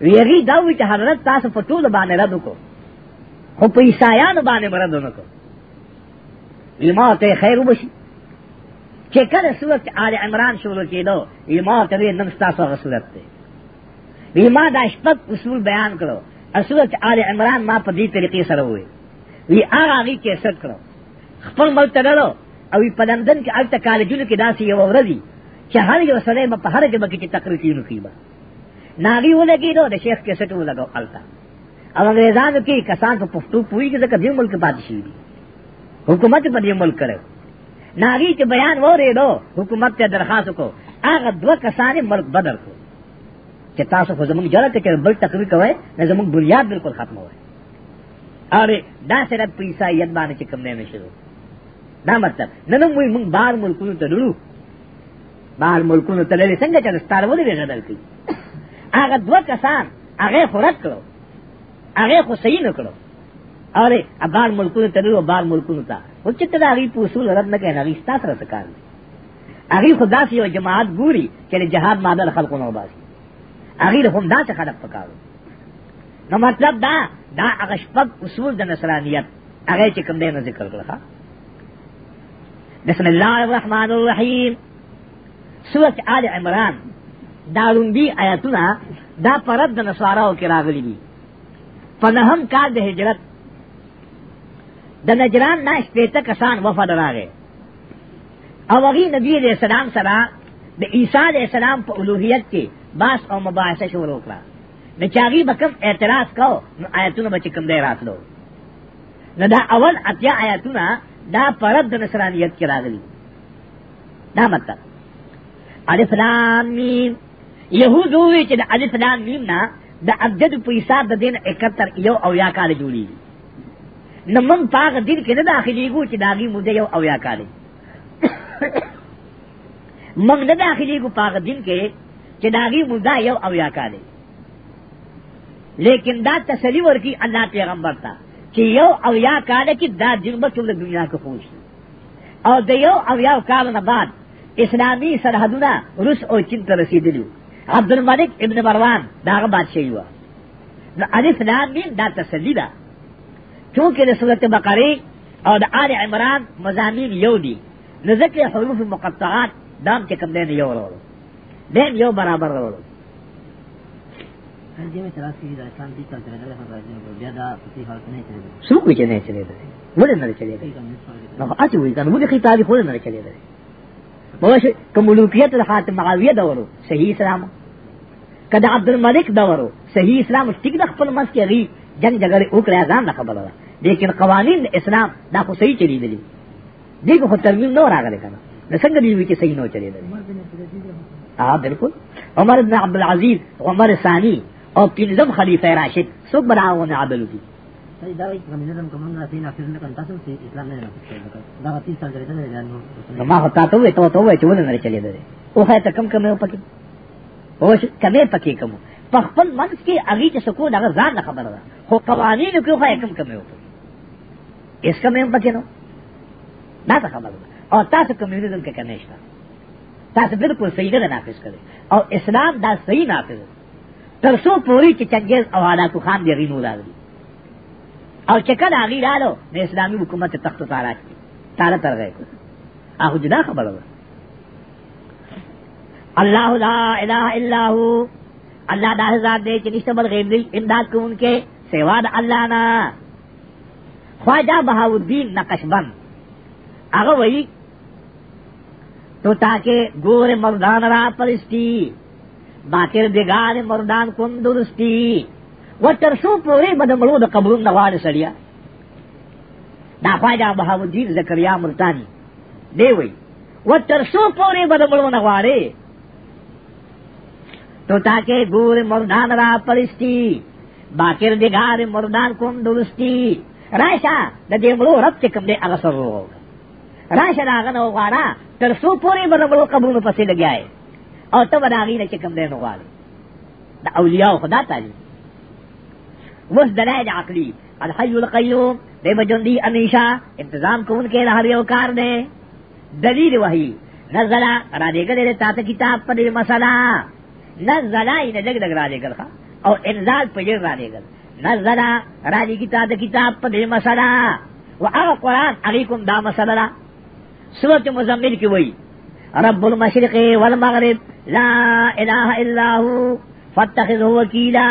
ویری دا وی چې حضرت تاسو په ټول باندې رد وکړو خو په عیسایانو باندې برند نه کو ایمان ته خیر وبشي چې کله صورت آل عمران شروع کېدو ایمان ته نن ستاسو غسلت دی ایمان د شپږ اصول بیان کړو صورت آل عمران ما په دې طریقې سره وې وی هغه غي کې ست کړو خپل مل تړلو او په لندن کې الټ کالجونو کې داسې یو ورځي چې هر یو سره په هر جبه کې تقریر کوي ناغي ولګېدو د شیخ کې ستو لګاو الټا او انگریزانو کې کسان په پښتو پوي کې ځکه دې ملک پاتې شي حکومت په دې ملک کړو ناغي چې بیان وره دو حکومت ته درخواست کو هغه دوه کسان ملک بدل کو چې تاسو خو زمونږ جرأت کې بل تقریر کوي نه زمونږ بنیاد بالکل ختم وای اره دا سره پیسې یت باندې چې کوم نه شروع دا مطلب نن موږ موږ بار ملکونو ته ډلو بار ملکونو ته لری څنګه چې ستاره ولې غدل کی هغه دوه کسان هغه خورت کړو هغه خو صحیح نه کړو اره ابار ملکونو ته نو بار ملکونو ته او چې ته هغه په اصول رد نه کوي هغه ستاسو سره کار دی هغه خدا سي او جماعت ګوري چې جهاد ماده خلقونو باسي هغه هم دا څه خلق پکارو نو مطلب دا دا هغه شپږ اصول د نصرانیت هغه چې کوم دی نو ذکر کړل بسم الله الرحمن الرحیم سورۃ آل عمران دارون دی آیاتونه دا پرد د نصاراو کې راغلي دي پنہم کال د هجرت د نجران ناش پیته کسان وفد راغې او هغه نبی علیہ السلام سره د عیسی علیہ السلام په اولوہیت کې باس او مباحثه شروع کړه د چاغي بکم اعتراض کاو نو آیتونه به کوم دی راتلو نو دا اول اتیا آیتونه دا پرد د نصرانیت کې راغلي دا مطلب الف لام میم يهودو چې د الف لام میم نه د ابجد په حساب د دین 71 یو او یا کال جوړیږي نو موږ پاغ دین کې نه داخليږو چې داغي موده یو او یا کال موږ نه داخليږو پاغ دین کې چې داغي موده یو او یا کال لیکن دا تسلی ورکی الله پیغمبر ته چې یو او یا کال کې دا دین به ټول دنیا کې پوښتنه او د یو او یا کال نه بعد اسلامی سرحدونه روس او چین ته رسیدلی عبد الملک ابن مروان داغ بادشاہ ہوا نہ الف نام میم دا تسلیدہ چونکہ دا صورت بقری اور دا آل عمران مضامین یو دی نہ ذکر حروف مقطعات دام کے کم دین یو رو دین یو برابر رو رو سوق بھی چلے چلے دے بولے نہ چلے دے اچھا ہوئی کہنا مجھے خطابی خود نہ چلے دے بہت کملوکیت حاتم معاویہ دورو صحیح سلامت کدا عبد الملک دورو صحیح اسلام ټیک د خپل مس کې غي جن جګړه وکړه ځان نه خبره ده لیکن قوانین اسلام دا خو صحیح چلی دي دي خو ترمیم نه راغله کنه د څنګه دی چې صحیح نه چلی دي ها بالکل عمر بن عبد العزيز عمر ثاني او پنځم خلیفہ راشد څوک براونه عبدل دي ما هو تاسو ته ته ته چونه نه چلی دي او هه ته کم کم په کې اوس کمه پکې کوم په خپل منځ کې هغه چې سکو دغه ځان نه خبره ده خو قوانین کې خو حکم کمه وته اس کمه پکې نو دا څه خبره ده او تاسو کمیونیزم کې کنه شته تاسو بالکل صحیح نه نافذ کړي او اسلام دا صحیح نافذ تر څو پوری چې چنګیز او حالات خان دی غینو راغلي او چې کله هغه رالو د اسلامي حکومت تخت تعالی تعالی ترغه هغه جدا خبره ده اللہ لا الہ الا ہو اللہ دا حضار دے چنشت بل غیر دی امداد کو ان کے سیواد اللہ نا خواجہ بہاودین نقشبن اگر وہی تو تاکہ گور مردان را پرستی باکر دگار مردان کن درستی و ترسو پورے بدمڑو دا قبرون نوار سڑیا دا خواجہ بہاودین زکریا ملتانی دے وہی و ترسو پورے بدمڑو نوارے تو تاکہ گور مردان را پرستی باکر دگار مردان کم درستی راشا دا دے ملو رب چکم دے اغسر روگ راشا داغن وغارا ترسو پوری برملو قبول پسی لگیائے اور تب داغین چکم دے نوال دا اولیاء خدا تعلیم وس دلائل عقلی الحی القیوم دے بجندی امیشا انتظام کو ان کے رہریو کار دے دلیل وحی نزلہ را دے گلے تاتا کتاب پر مسئلہ نہ زلا ہی لگ لگ را لے گل او امداد پہ جڑ را لے گل نہ زلا را لی کتاب کتاب پہ دے مسئلہ و اغا قرآن علیکم دا مسئلہ سورت مزمل کی وہی رب المشرق والمغرب لا الہ الا ہو فاتخذہ وکیلا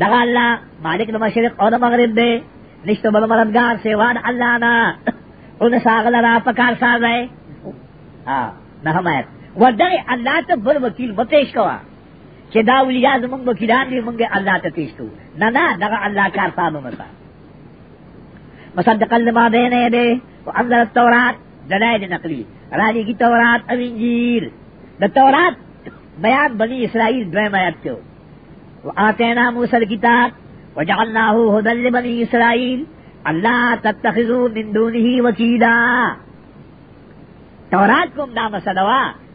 دغا اللہ مالک المشرق اور مغرب دے نشتو بل مددگار سیوان اللہ نا ان ساغل را پکار ساز ہے ہاں نہ ہمایت وردائی اللہ تا بل وکیل متیش کوا چی دا اولیاء دا وکیلان دی منگ اللہ تا تیش کو نا نا دا اللہ کار سامو مسا مصدق لما بین ما بینے دے و اندر التورات دلائی نقلی را دی کی تورات او انجیل دا تورات بیان بنی اسرائیل دوے مایت کیو و آتینا موسا دا کتاب و جعلنا حدل بنی اسرائیل اللہ تتخذو من دونہی وکیلا تورات کم دا مسا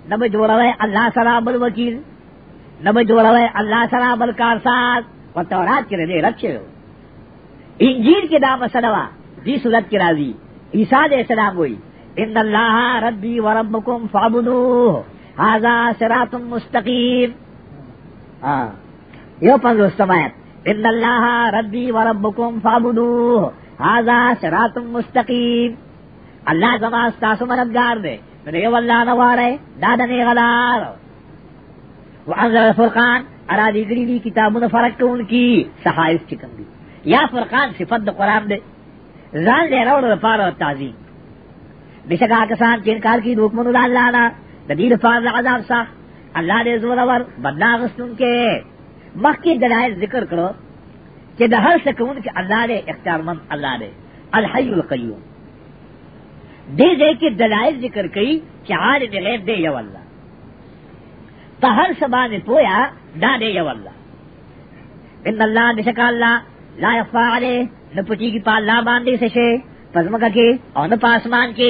نب جوڑوے اللہ سرا بل وکیل نب جوڑوے اللہ سرا بل کارساز و تورات کے ردے رکھے ہو انجیر کے دام سنوا دی صورت کی راضی عیسیٰ علیہ السلام ہوئی ان اللہ ربی و ربکم فعبدوہ حاضا سرات مستقیم یو پنزو استمایت ان اللہ ربی و ربکم فعبدوہ حاضا سرات مستقیم اللہ زمان ستاسو مددگار دے نو یو الله نه واره دا د نه غلار وانزل الفرقان ارا دې ګری دي کتابونه فرق کون کی صحائف چکم دي یا فرقان صفت د قران دی ځان دې راوړل لپاره تعظیم بشکا کسان چې انکار کوي حکم د الله نه د دې لپاره عذاب صح الله دې زور ور بدلا غستون کې مخکې دلایل ذکر کړو چې د هر څه کوونکی الله دې اختیارمند الله دې الحي القيوم دے دے کے دلائل ذکر کی کہ عالم غیب دے یو اللہ پہر سبا نے پویا دا دے یو اللہ ان اللہ بشکا اللہ لا یخفا علی نپتی کی پا اللہ باندے سشے پزمکا کے اور نپا آسمان کے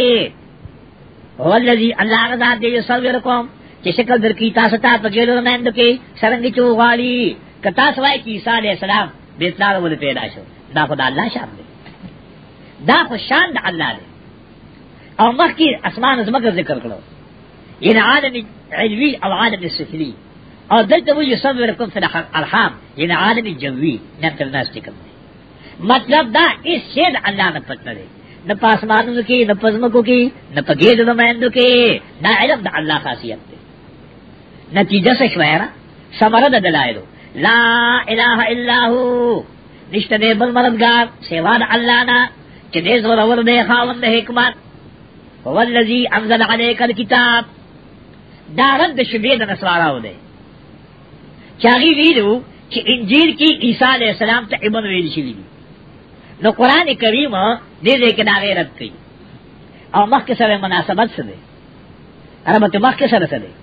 والذی اللہ غزات دے یو سرورکم کہ شکل در کی تاستا پا گیلو رمیندو کے سرنگی چو غالی کتا سوائے کی عیسیٰ علیہ السلام بیتنا رو پیدا شو دا خدا اللہ شام دے دا خوشان دا اللہ دے او مخکې اسمان از مکه ذکر کړو ان عالم علوي او عالم سفلي او دلته وی یصبر کوم فی الارحام ان عالم جوی نه تر ناس کوم مطلب دا اس شی د الله نه پټ نه نه پاسمانو کې نه پزمکو کې نه پګې د مهندو کې دا علم د الله خاصیت دی نتیجه څه شویرا ثمره د دلایلو لا اله الا هو نشته بل مددگار سیوا د الله نه چې دې زور اور دی خاوند حکمت هو الذی انزل علیک الکتاب دا رد شبیه د نصاراو دی چاغي ویلو چې انجیل کې عیسی علی السلام ته ابن ویل شوی دی نو قران کریم دې دې کې دا غیرت کوي او مخکې سره مناسبت څه دی عربه ته مخکې سره څه دی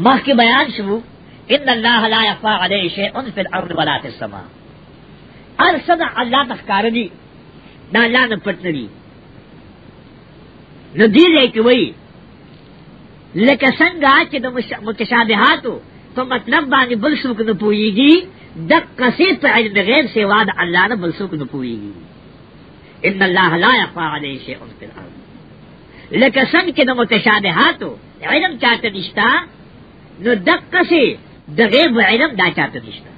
مخکې بیان شو ان الله لا يخفى عليه شيء في الارض ولا في السماء ارسل الله تخکار دی دا لاله پټنی نو دی لے کی وئی لکه څنګه چې د متشابهاتو په مطلب باندې بل څوک نه پويږي د قصې په علم غیر سوا د الله نه بل څوک نه پويږي ان الله لا يخفى عليه شيء في الارض لکه څنګه چې د متشابهاتو علم چاته نشتا نو د قصې د غیب علم دا چاته نشتا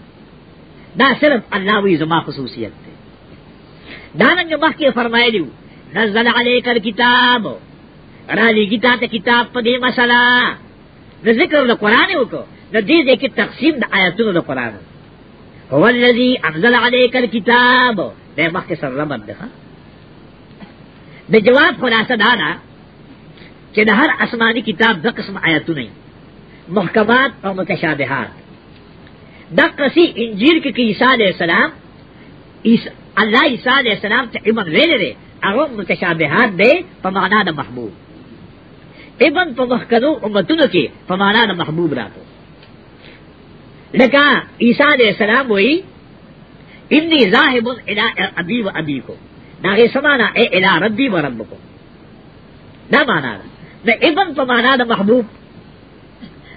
دا صرف الله وی زما خصوصیت ده دا نن مخکې فرمایلی وو نزل علیک الكتاب را لګی تا ته کتاب په دې مسله د ذکر د قران وکړه د دې دې کې تقسیم د آیاتونو د قران هو الذی انزل علیک الكتاب د مخکې سره ربط ده د جواب خلاصه دا ده چې د هر آسماني کتاب د قسم آیاتونه محکمات او متشابهات د قصې انجیل کې عیسی علیه السلام عیسی الله عیسی علیہ السلام ته ایمان ویلې هغه متشابهات دي په معنا د محبوب ابن په مخکدو امتونو کې په معنا د محبوب راته لکه عیسی علیہ السلام وی انی ذاهب الى ابي و ابي کو دا غي سمانا اے الى ربي و رب کو دا معنا دا ابن په معنا د محبوب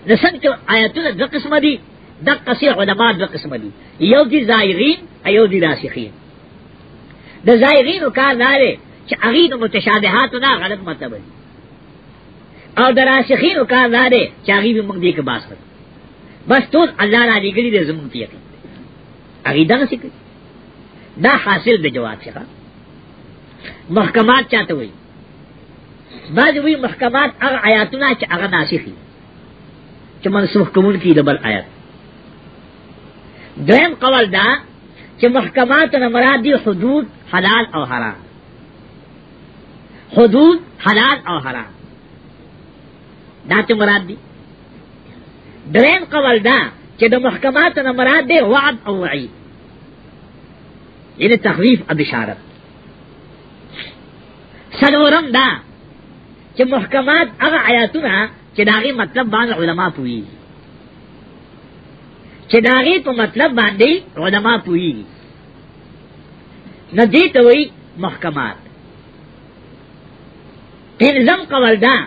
د څنګه آیاتونه د قسم دي د قصې علما د قسم دي یو دي زائرین ایو دي راسخین د زائرینو کار داره چې هغه د متشابهاتو نه غلط مطلب دي او د راسخینو کار داره چې هغه به موږ دې کې باس کړ بس ټول الله را لګړي د زموږ دی یقین هغه دا څه کوي دا حاصل د جواب څخه محکمات چاته وي بعض وی محکمات هغه آیاتونه چې هغه ناسخي چې منسوخ کوم کې د بل آیات دویم قول دا چې محکمات نه مراد دي حدود حلال او حرام حدود حلال او حرام دا چې مراد دي درېم قول دا چې د محکمات نه مراد دي وعد او وعید یعنی تخویف او بشارت سلورم دا چې محکمات هغه آیاتونه چې داغي مطلب باندې علما پوي چې داغه په مطلب باندې علما پوي نه دي ته وي محکمات پنځم قول دا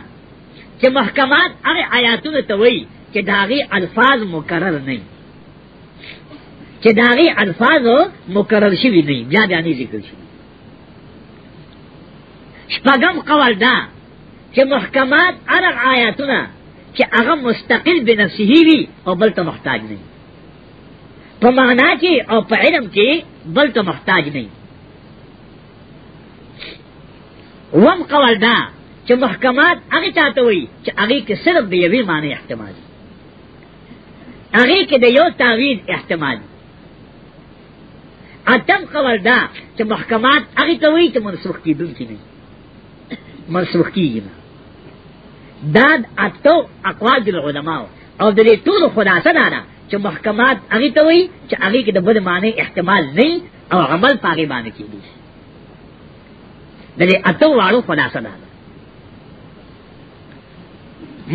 چې محکمات هغه آیاتونه ته وي چې داغه الفاظ مکرر نه چې داغه الفاظ مکرر شي نه بیا بیا نه ذکر شي شپږم قول دا چې محکمات هغه آیاتونه چې هغه مستقل بنفسه وي او بل ته محتاج نه په معنا کې او په علم کې بل ته محتاج نه وم قول دا چې محکمات هغه چاته وي چې هغه کې صرف د یوې معنی احتمال هغه کې د یو تعویض احتمال اتم قول دا چې محکمات هغه ته وي چې منسوخ کیدونکي نه منسوخ کیږي نه دا اتو اقوال د علماء او د دې ټول خلاصه دا ده چې محکمات هغه ته وي چې هغه کې د بد معنی احتمال نه او عمل پاګې باندې کیږي د دې اتو واړو خلاصه ده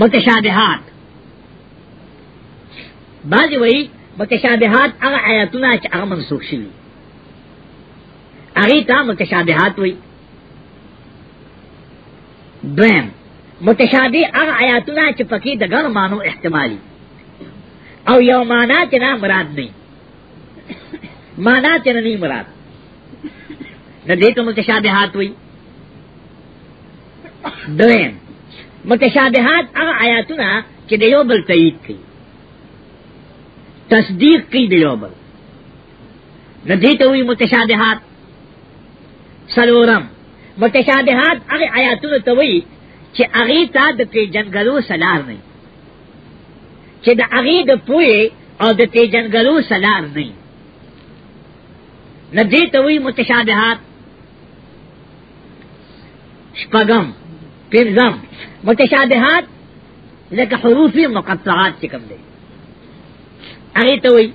متشابهات بعضی وایي متشابهات هغه آیاتونه چې هغه منسوخ شي هغه ته متشابهات وایي دویم متشابه هغه آیاتونه چې پکې د ګڼ مانو احتمالي او یو مانا چنا مراد نہیں مانا چنا نہیں مراد نہ دے تو متشابہات ہوئی دویم متشابہات اغا آیاتنا چی دیو بل تایید کی تصدیق کی دیو بل نہ دے تو ہوئی متشابہات سلورم متشابہات اغا آیاتنا توئی چی اغیتا دکی جنگلو سلار نہیں چې د هغه د پوهې او د تیجنګلو سلام نه نه دي ته وی متشابهات شپغم پنځم متشابهات لکه حروف مقطعات چې کوم دي هغه ته وی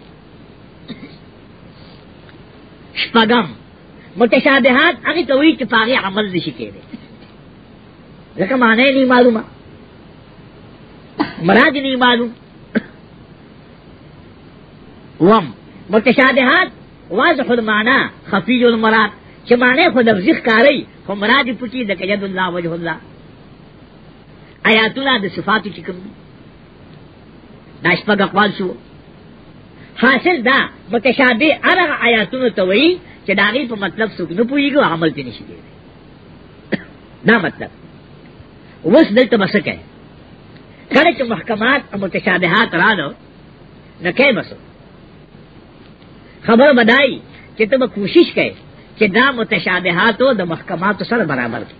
شپغم متشابهات هغه ته وی چې پاغي عمل نشي کېږي لکه معنی نه معلومه مراد نه معلوم وم متشابهات واضح المعنى خفي المراد چې معنی خو لفظیخ کاری خو مراد پټي د کجد الله وجه الله آیاتونه د صفاتو چې کوم دا شپږ اقوال شو حاصل دا متشابه هغه آیاتونو ته وایي چې دا غي په مطلب څوک نه پوهیږي عمل پې نشي کېږي دا مطلب اوس دلته مسکه کله چې محکمات او متشابهات رانو نکې مسو خبر بدائی کہ تب کوشش کرے کہ دا متشابہات د محکمات سره برابر دي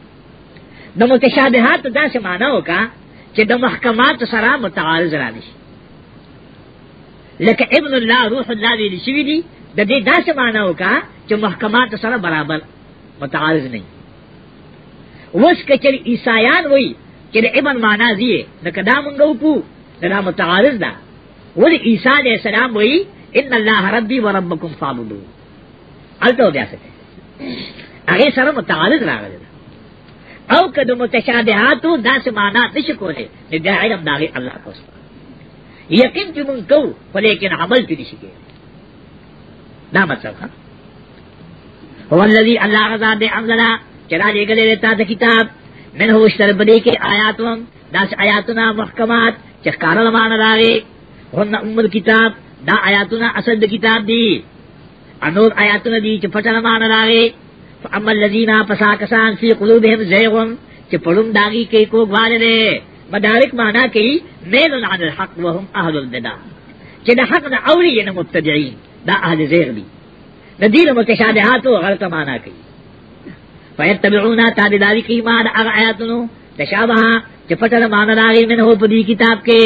د متشابهات دا څه معنا وکا چې د محکمات سره متعارض را دي لکه ابن الله روح الله دې شوی دي د دې دا څه معنا وکا چې محکمات سره برابر متعارض نه وس کچل عیسایان وای چې د ابن معنا زیه د کدا مونږ وکړو دا متعارض ده ول عیسی علیہ السلام وای ان اللہ ربی و ربکم فعبدون التو بیا سکے اگے سر متعارض راغ دینا او کدو متشابہاتو دا سمانا نشکولے نبیہ علم داغی اللہ کو سپا یقین چی من کو ولیکن عمل چی نشکے نا مطلب خواہ والذی اللہ رضا دے عملنا چلا لے گلے لیتا دا کتاب من ہو اشتر بدے کے آیاتوں دا سے آیاتنا محکمات چکارا لمان راغے ہن امر کتاب دا آیاتنا اصل کتاب دی انور آیاتنا دی چھ پتن مانا راگے فا اما اللذینا پسا کسان فی قلوبہم زیغن چھ پڑن داگی کئی کو گوارے دے مدارک مانا کئی نیل عن الحق وهم اہل البدا چھ دا حق دا اولی جن مبتدعین دا اہل زیغ دی ندیل متشابہاتو غلط مانا کئی فا یتبعونا تابداری کی مانا اغا آیاتنا تشابہا چھ پتن مانا راگے من ہو پدی کتاب کے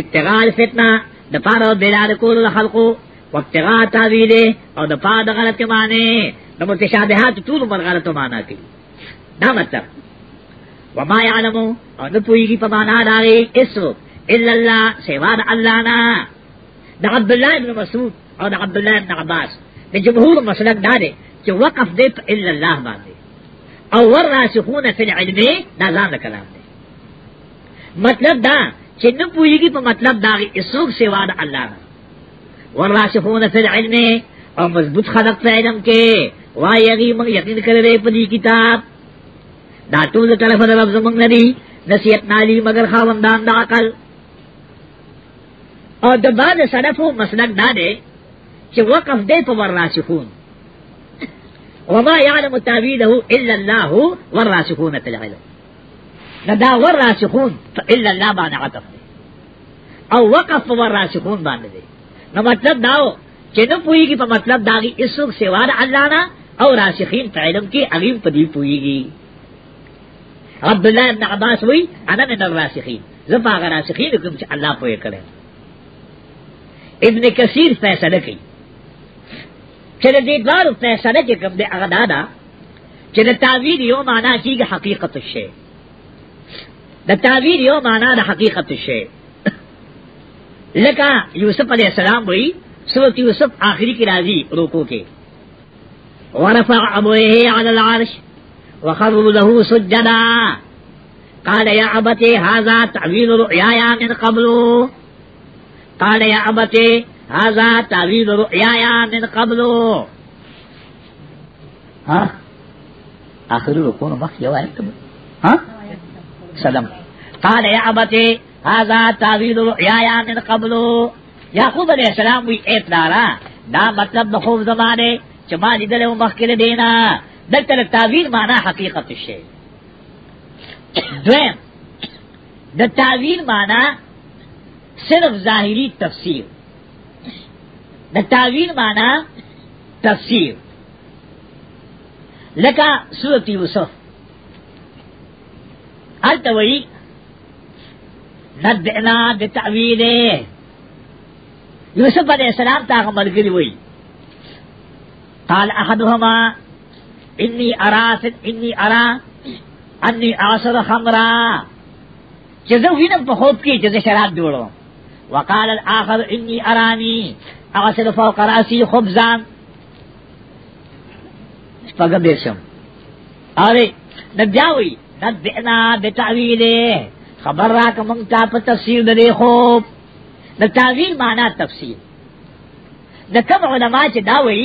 اتغال فتنہ د پاره بیلاد کول خلقو وابتغاء تاویله او د پاره د غلط معنی د متشابهات ټول پر غلط معنی کوي دا مطلب وما يعلم او نه پويږي په معنا داري اسو الا الله سوا د الله نه د عبد الله ابن مسعود او د عبد الله ابن عباس د جمهور مسلک دا دی چې وقف دی په الا الله باندې او ور راسخون فی العلم دا ځان کلام دی مطلب دا چې نه پويږي په مطلب دا اسوک سیوا د الله وراشفون فی العلم او مضبوط خلق په علم کې وای یقین موږ یقین کړی په دې کتاب دا ټول طرف د رب زمنګ ندی نصیحت نالی مگر خاوندان د عقل او د بعد سلفو مسلک دا دی چې وقف دی په وراشفون وما يعلم تاويله الا الله والراسخون في العلم دا ور راسخون الا الله باندې عطف دی او وقف ور راسخون باندې دی نو مطلب داو چې نو پویږي په مطلب داږي اسوک سیوار الله نه او راسخین په علم کې علیم پدی پویږي عبد الله ابن عباس وی انا من الراسخین زفا غ راسخین کوم چې الله پوی کړي ابن کثیر فیصله کوي چې دې دوار فیصله کې کوم دې اغدادا چې تعویل یو معنا کیږي حقیقت الشی د تعبیر یو معنا د حقیقت شی لکه یوسف علیہ السلام وی سورۃ یوسف آخری کی راضی روکو کې ورفع ابویه علی العرش وخروا له سجدا قال يا ابتي هذا تعويل رؤياي من قبل قال يا ابتي هذا تعويل رؤياي من قبل ها اخر ركوع مخ يا ها وسلم قال يا ابتي هذا تعويل رؤيايا من قبل یعقوب علیہ السلام وی ایت لارا دا مطلب د خوب زمانه چې ما لیدل او مخکله دینا دلته تعویل معنا حقیقت شی دویم د تعویل معنا صرف ظاهری تفسیر د تعویل معنا تفسیر لکه سورۃ یوسف الته وی نبئنا بتعویل یوسف علیہ السلام تاغه مرګری وی قال احدهما انی اراس انی ارا انی اعصر خمرا چې زه وینم په خوب کې چې شراب جوړو وقال الاخر انی ارانی اعصر فوق راسی خبزان شپږ دیشم اره نبیاوی نبئنا بتعویلے خبر را کا منگتا پا تفسیر دے خوب دا تعویل مانا تفسیر دا کم علماء چی داوئی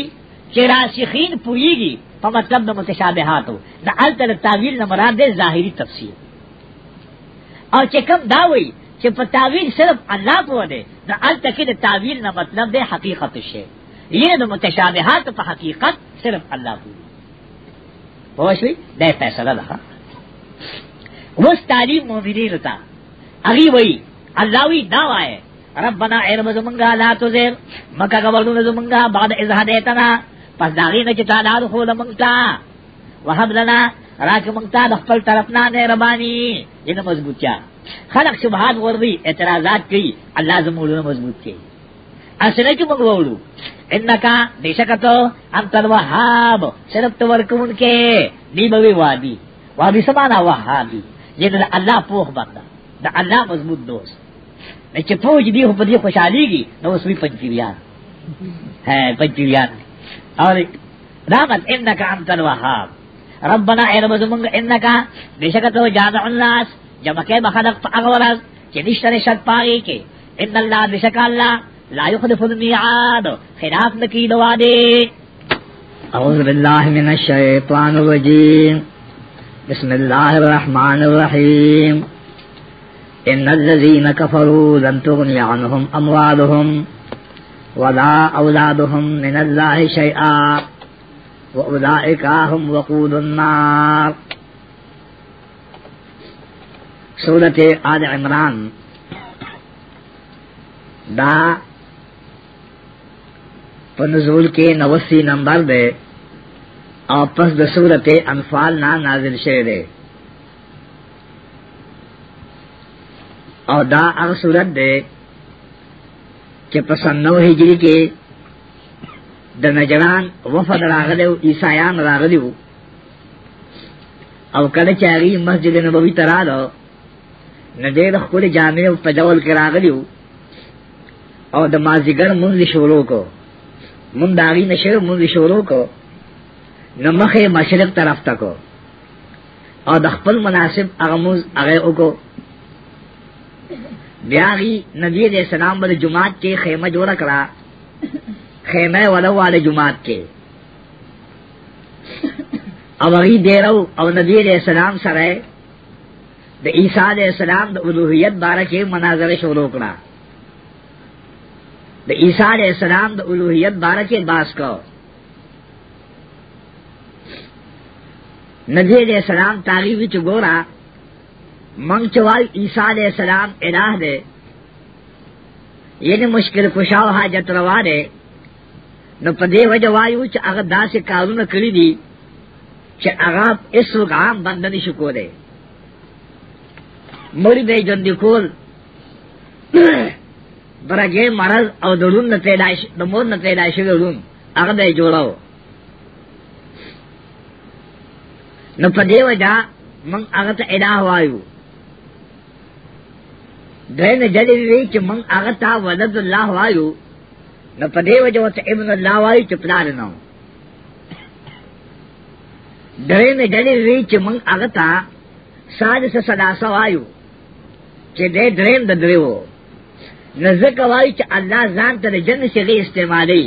چی راسخین پوئیگی پا مطلب دا متشابہاتو دا علتا دا تعویل نمراد دے ظاہری تفسیر او چی کم داوئی چی پا تعویل صرف اللہ پو دے دا علتا کی دا تعویل نمطلب دے حقیقت شے یہ دا متشابہات پا حقیقت صرف اللہ پو دے پوشوی دے فیصلہ لہا اس تعلیم مومنین ہوتا اگی وہی اللہ وی دا وائے ربنا علم زمنگا لا تزیر مکہ گولون زمنگا بعد ازہ دیتنا پس داغی نچ تعداد خود منگتا وحب لنا راک منگتا دخپل طرفنا نیربانی یہ مضبوط چا خلق شبہات وردی اعتراضات کی اللہ زمولون مضبوط کی اصلے چو منگ وولو انکا نشکتو انت الوحاب صرف تورکون کے نیبوی وادی وادی سمانا وحابی لیکن اللہ پوخ بندہ دا اللہ مضبوط دوست نہ چپوج دی ہو بدی خوشحالی گی نہ اس میں پنچیریان ہے پنچیریان اور رامت انکا انت الوہاب ربنا اے رب زمانگ انکا بشکتو جامع الناس جمکے بخلق پا اغورز چی نشتر شک پاگی کے ان اللہ بشک اللہ لا یخلف المیعاد خلاف نکی دوادے اعوذ باللہ من الشیطان الرجیم بسم الله الرحمن الذين كفروا لن تغني عنهم ولا من شيئا هم وقود النار آل عمران دا پنزول کے نوسی نمبر دے او پس د صورت انفال نا نازل شوه دی او دا هغه صورت دی چې په سنو هجری کې د نجران وفد راغلی عیسایان راغلی او کله چې هغه مسجد نبوي ته راغلو نه دې د خپل جامع په ډول کې راغلی او د مازیګر مونږ شروع کو مونږ داغي نشه مونږ شروع کو نمخ مشرق طرف تکو او د خپل مناسب اغموز هغه وکړو بیاغي نبی دې سلام بل جمعات کې خیمه جوړ کړه خیمه ولا والے جمعات کې او هغه دیرو او نبی دې سلام سره د عیسی علیہ السلام د اولوہیت باره کې مناظره شروع کړه د عیسی علیہ السلام د اولوہیت باره کې باس کو نبی علیہ السلام تاریخ وچ گورا منگ چوال عیسیٰ علیہ السلام الہ دے یعنی مشکل کشاو حاجت روا دے نو پدے وجہ وایو چا اگر دا سے کارون کری دی چا اگر اس وقت عام بندن شکو دے مری بے جندی کول برگے مرض او درون نتیدائش دمون نتیدائش درون اگر دے جوڑاو نو په دی وجہ من هغه ته الہ وایو دین جدی وی چې من هغه ته ولد الله وایو نو په دی وجہ ته ابن الله وایو چې پلان نه دین جدی وی چې من هغه ته سادس سلاسا وایو چې دې دریم د دریو نزدک وایو چې الله ځان ته جن شي استعمالي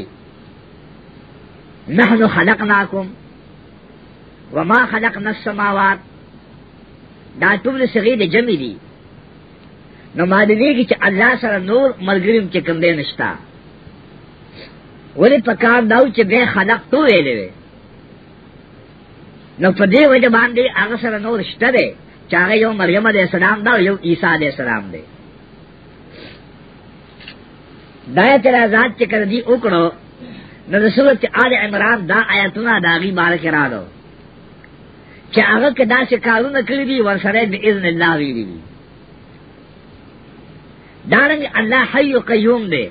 نحنو خلقناکم وما خلقنا السماوات دا ټول سغې د جمع دي نو ما دې کې چې الله سره نور ملګریم چې کوم دی نشتا ولې پکار داو چې به خلق تو ویلې نو په دې وجه باندې هغه سره نور شته دی چې هغه یو مریم علیه السلام دا یو عیسی علیه السلام دی دا اعتراضات چې کړ دي وکړو نو رسول چې آل عمران دا آیاتونه داغي بارک را دو چې هغه کدا چې کارونه کړی دي ورسره باذن الله ویلي دي دارنګ الله حي قیوم دی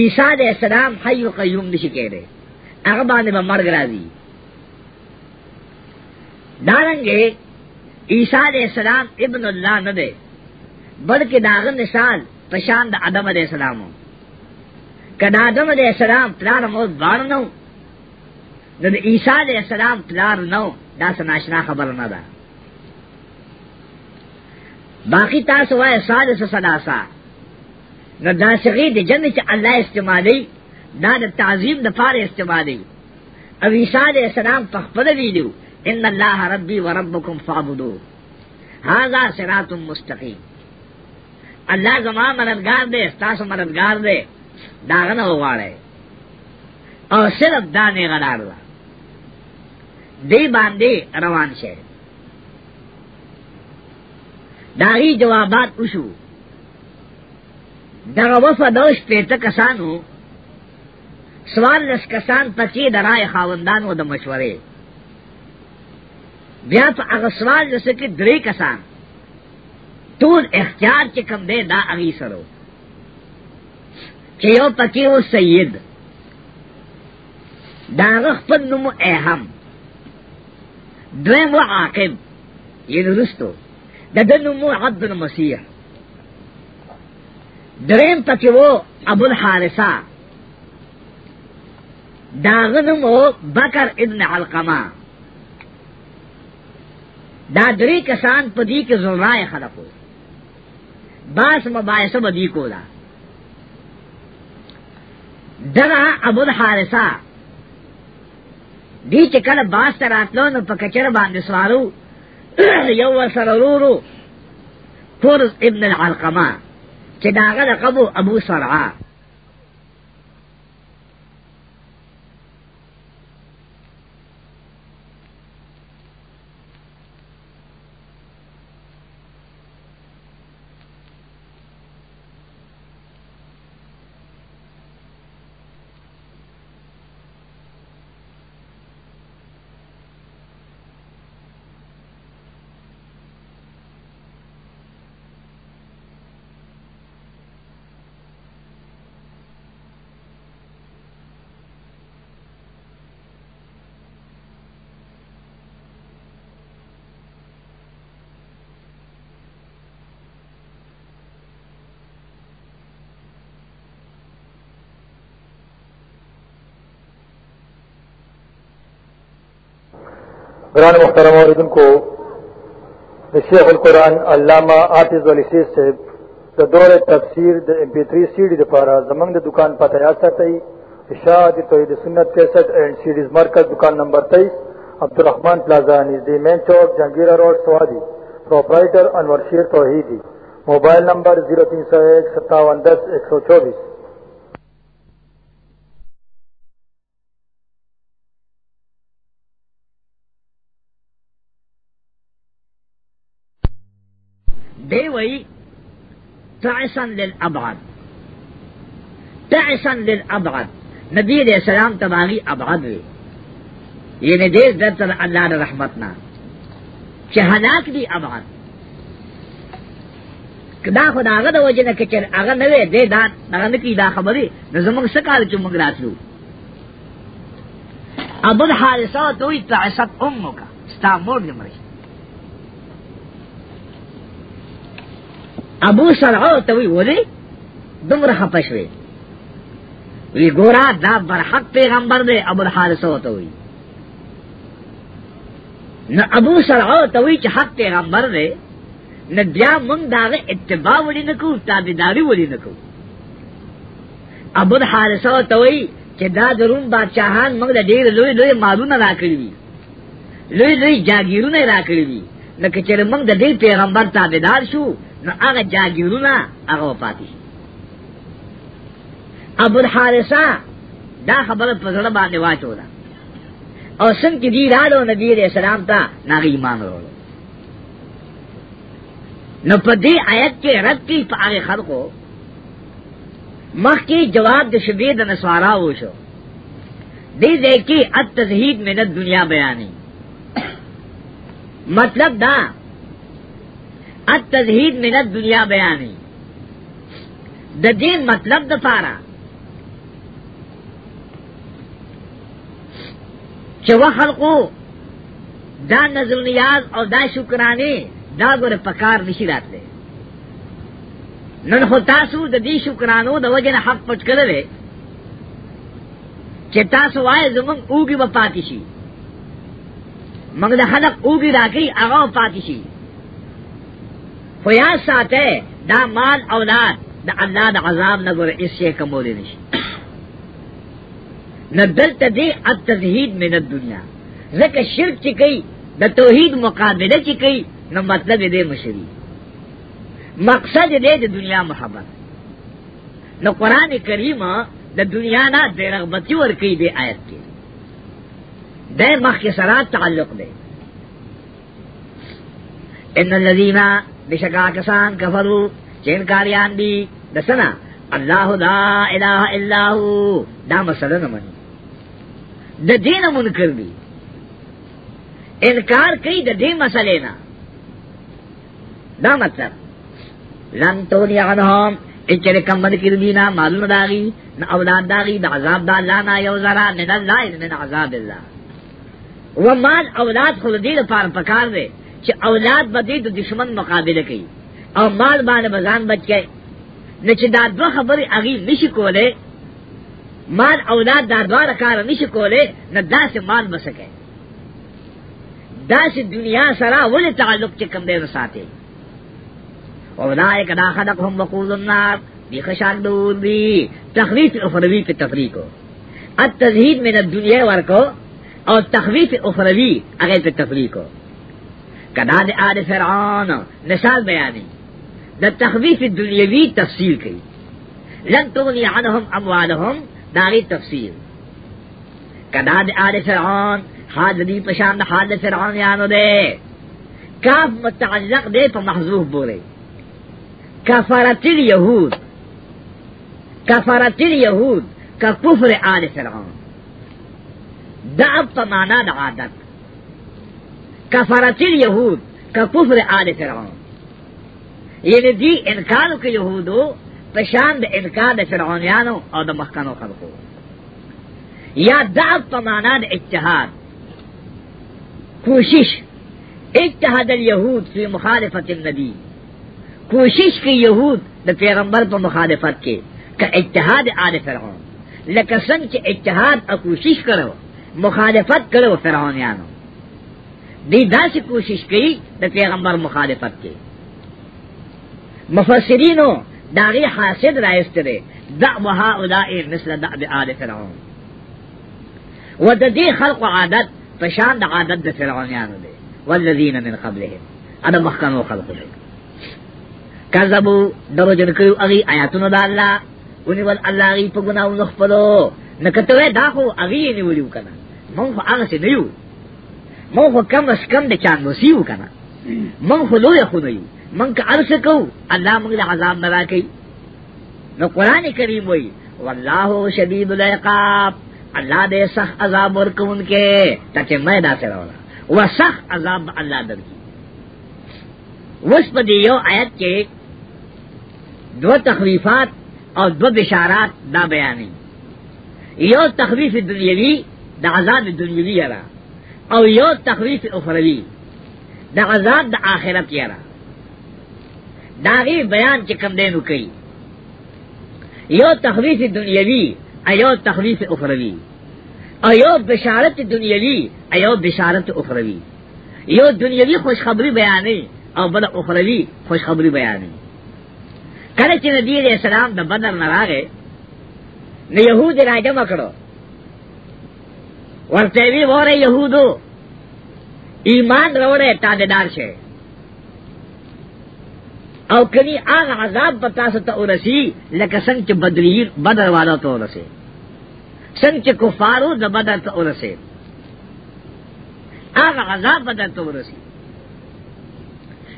عیسی علیہ السلام حي قیوم نشي کېده هغه باندې به مرګ راځي دارنګ عیسی علیہ السلام ابن الله نه دی بلکې داغه مثال پشان د آدم علیہ السلامو کدا آدم علیہ السلام پلان مو ځان نو د عیسی علیہ السلام پلان نو دا سناشنا خبر نه ده باقی تاسو وای سادس سلاسا نو دا سغی د جن چې الله استعمالی دا د تعظیم د فار استعمالی او عیسی علیہ السلام په خپل ویلو ان الله ربي وربكم فاعبدوه هاذا صراط مستقيم الله زما مددگار دے تاسو مددگار دے داغنه وغواړي او صرف دانه غلار ده دی باندې روان شه داغي جوابات وشو دغه وفدوش پېته کسانو سوال لس کسان پچی درای خاوندانو د مشورې بیا په هغه سوال لس کې درې کسان ټول اختیار چې کم دی دا اغي سره چې یو پکې و سید داغه خپل نوم اهم دویم و عاقب یہ درستو دا دنمو عبد المسیح درین پکی وہ ابو الحارسہ داغنم و بکر ابن علقمہ دا دری کسان پا دی که زلرائے خلقو باس مباعث با دی کولا دغه ابو الحارسہ دی چې کله باز ته راتلو نو په کچر باندې سوارو یو ورسره ورورو فرز ابن العلقمه چې داغه د قبو ابو سرعه قرآن محترم اوردن کو شیخ القرآن علامہ آفز علی سیز صاحب د دور تفسیر د ام پی 3 سیډي د پاره زمنګ د دکان پته یا ساتي ارشاد توحید سنت 63 اینڈ سیډیز مرکز دکان نمبر 23 عبدالرحمن پلازا نږدې مین چوک جنگیرا روډ سوادي پرپرایټر انور شیر توحیدی موبایل نمبر 03015710124 دی وی تعسن للابعد تعسن للابعد نبی علیہ السلام تباغی ابعد وی یعنی دیر در تر اللہ دا رحمتنا چه حلاک دی ابعد دا خدا هغه د وجه نه کچر هغه نه وی دی دا هغه نه کی دا خبره زموږ سکال چې موږ راتلو ابو الحارثه دوی تعصت امک ستا مور دې مرشي ابو سرعو ته وی وله دومره خپش وی وی ګورا دا برحق پیغمبر دی ابو الحارث ته وی نه ابو سرعو ته وی چې حق پیغمبر دی نه بیا مونږ داغه اتباع ولې نکو تابعداري ولې نکو ابو الحارث ته وی چې دا درون بادشاہان موږ ډېر لوی لوی مالونه راکړي وی لوی لوی جاګیرونه راکړي وی لکه چې موږ د دې پیغمبر تابعدار شو نو هغه جاګیرونه هغه پاتې ابو الحارثه دا خبره په زړه باندې واچوله او څنګه دې راډو نبی دې سلام ته ناغي ایمان ورو نو په دې آیت کې رد کی په هغه خلکو مخ کې جواب د شبید نسوارا وشو دې ځکه ات تزهید من دنیا بیانې مطلب دا التزہید من الدنیا بیانی دا دین مطلب دا پارا چو خلقو دا نظر نیاز او دا شکرانے دا گر پکار نشی رات لے نن خو تاسو د دې شکرانو د وجه نه حق پټ کړل چې تاسو وایې زمونږ اوګي به پاتې شي مگر دا خلق اوگی راکی اغاو پاتی شی خو یاد ساتے دا مال اولاد دا اللہ دا عذاب نگر اس سے کمولی نشی ندلت دی التزہید من الدنیا ذکر شرک چی کئی دا توحید مقابلہ چی کئی نو مطلب دے مشری مقصد دے دا دنیا محبت نو قرآن کریم دا دنیا نا دے رغبتی ورکی دے آیت کے دے مخ کے سرات تعلق دے ان الذین بشکا کسان کفرو چین کاریان دی دسنا اللہ لا الہ الا ہو دا مسئلہ نمانی دا دین منکر دی انکار کئی دا دین مسئلے نا دا مطلب لن تونی عنہم اچھر کم بد کردینا معلوم داغی نا اولاد داغی دا عذاب دا اللہ نا یو ذرا من اللہ من عذاب اللہ و مال اولاد خود دې لپاره پکار دی چې اولاد بدې د دشمن مقابله کوي او مال باندې بزان بچ کې نه چې دا دوه خبرې اغي نشي کوله مال اولاد دا دوه کار نشي کوله نه داسې مال بسکه داسې دنیا سره ولې تعلق چې کم دې وساتي اولائک دا خلقهم وقود النار دی خشاک دور دی تخریف اخروی پہ تفریق ہو التزہید من الدنیا ورکو اور تخویف اخروی اگر پہ تفریح کو دے آر فرعون نشال بیانی دا تخویف دنیاوی تفصیل کی لن تغنی عنہم اموالہم داری تفصیل کدا دے آر فرعون حاضری پشان پشاند حال فرعون یانو دے کاف متعلق دے پا محضوف بورے کفرت الیہود کفرت الیہود کفر آل فرعون دعب پا مانا دا عادت کفرت الیهود کفر آل فرعون یعنی دی انکارو که یهودو پشان دا انکار دا فرعونیانو او دا مخکنو خلقو یا دعب پا مانا دا اجتحاد کوشش اجتحد الیهود فی مخالفت النبی کوشش کی یهود دا پیغمبر پا مخالفت کے کا اجتحاد آل فرعون لکه څنګه چې اجتهاد او کوشش کړو مخالفت کرو فرعونیانو دی دا سی کوشش کئی دا پیغمبر مخالفت کی مفسرینو داغی حاسد رائست دے دعو هؤلائی مثل دعو آل فرعون و دا دی خلق و عادت پشان دا عادت دا فرعونیانو دے والذین من قبلهم ادا مخکنو خلق دے کذبو درو جنکیو اغی آیاتونو دا اللہ ونی والاللہ اغی پا گناو نخپلو نکتوے دا خو اغی نیولیو کنا مونږ خو هغه څه نه یو مونږ خو کم اس کم د چاند وسیو کنه مونږ خو لوی خو نه یو مونږ که ارسه کو الله مونږ له عذاب نه راکړي نو قران کریم وایي والله شدید العقاب الله دې سخ عذاب ورکون کې تکه مې دا سره ولا وسخ عذاب الله درکې وس په دې یو آیت کې دو تخریفات او دو بشارات دا بیانې یو تخریف دنیوی دا عذاب دنیوی یرا او یو تخویف اخروی دا عذاب دا آخرت یرا دا غی بیان چې کم دینو کوي یو تخویف دنیوی ایو تخویف اخروی ایو بشارت دنیوی ایو بشارت اخروی یو دنیوی خوشخبری بیانې او بل اخروی خوشخبری بیانې کله چې نبی رسول الله د بدر نه راغې نه يهود راځم کړو ورته وی وره يهودو ایمان وروړې تابعدار شه او کني هغه عذاب پتا ست اورسي لکه څنګه چې بدریر بدر والا ته اورسي څنګه چې کفارو د بدر ته اورسي هغه عذاب بدر ته اورسي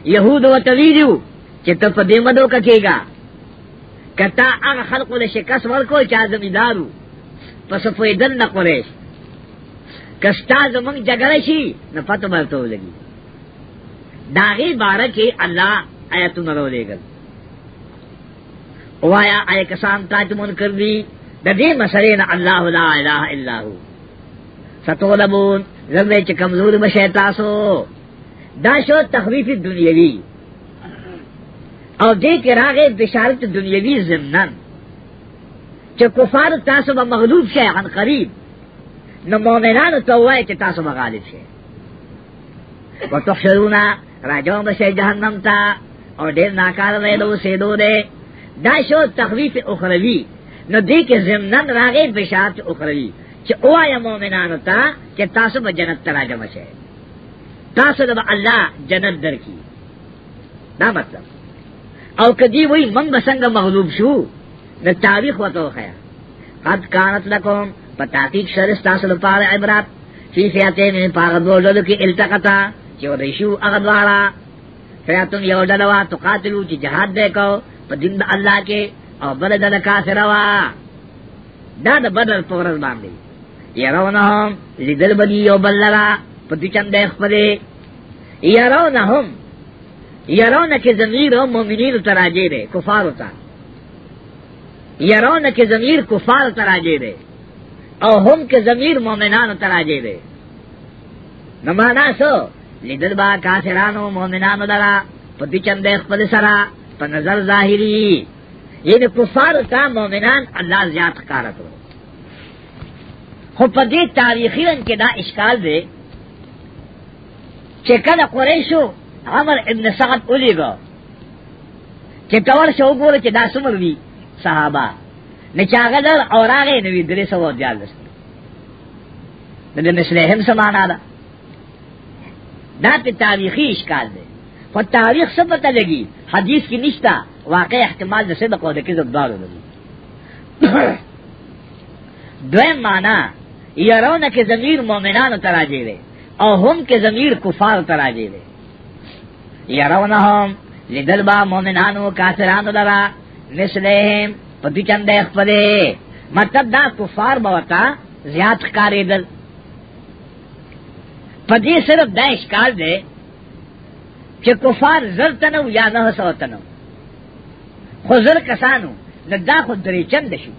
يهود وتویلو چې ته په دې مدو کېګا کتا هغه خلقو له شکاس ورکو چې ازمیدارو پس فویدن نه قریش کستا زمنگ جگڑ شی نہ پت مرتو لگی داغی بارہ کے اللہ آیا تم رو لے گل وایا آئے کسان تا تمن کر دی دے مسرے نہ اللہ لا الہ الا ہو ستو لبون زمے چ کمزور بشے تاسو دا شو تخویف دنیاوی اور دے کے راگے بشارت دنیاوی ضمن چ کفار تاسو مغلوب شے عن قریب نو مومنانو ته وای چې تاسو مغالب شئ وتحشرونا راجعون بشئ جهنم ته او ډیر ناکار دی دو سیدو دی دا شو تخویف اخروی نو دې کې زمنن راغې بشارت اخروی چې اوای مومنانو ته چې تاسو به جنت ته راجع شئ تاسو به الله جنت درکې دا مطلب او کدی وای من بسنګ مغلوب شو د تاریخ وته خیا قد کانت لکم پتاقیق شر استاسو لپاره عبرت فی فیاتین پاغ دولو کې التقطا چې ورشو هغه دواړه فیاتون یو ډلوا تقاتلو چې جهاد وکاو په دین د الله کې او بل ډله کافر وا دا د بدر په ورځ باندې يرونهم لدل بني یو بل لرا په دې چنده خپل يرونهم يرون کې زمير مؤمنین تراجه دي کفار وتا يرون کې زمير کفار تراجه دي او هم کے ضمیر مومنان تراجے دے نمانا سو لیدل با کافرانو مومنانو درا پتی چندے خپل سرا پا نظر ظاہری یعنی کفار کا مومنان اللہ زیاد خکارت ہو خو پا دی تاریخی ان کے دا اشکال دے چکل قریشو عمر ابن سعد اولی گو چکور شو گورو چی دا سمر بھی صحابہ نچاغدر اور آگے نوی درے سو دیالس مسلحم سمانا دا دا پہ تاریخی اشکال دے اور تاریخ سے پتہ لگی حدیث کی نشتہ واقع احتمال دے صدق اور دکی زبدار ہوگی دویم مانا یرون کے ضمیر مومنان تراجے دے اور ہم کے ضمیر کفار تراجے دے یرونہم لدلبا مومنانو کافرانو لرا مثلہم پتی چند اخفدے مطلب دا کفار بوتا زیاد کارے دل پتی صرف دا اشکال دے کہ کفار زر تنو یا نہ سو تنو خو زر کسانو نہ دا خود دری چند شو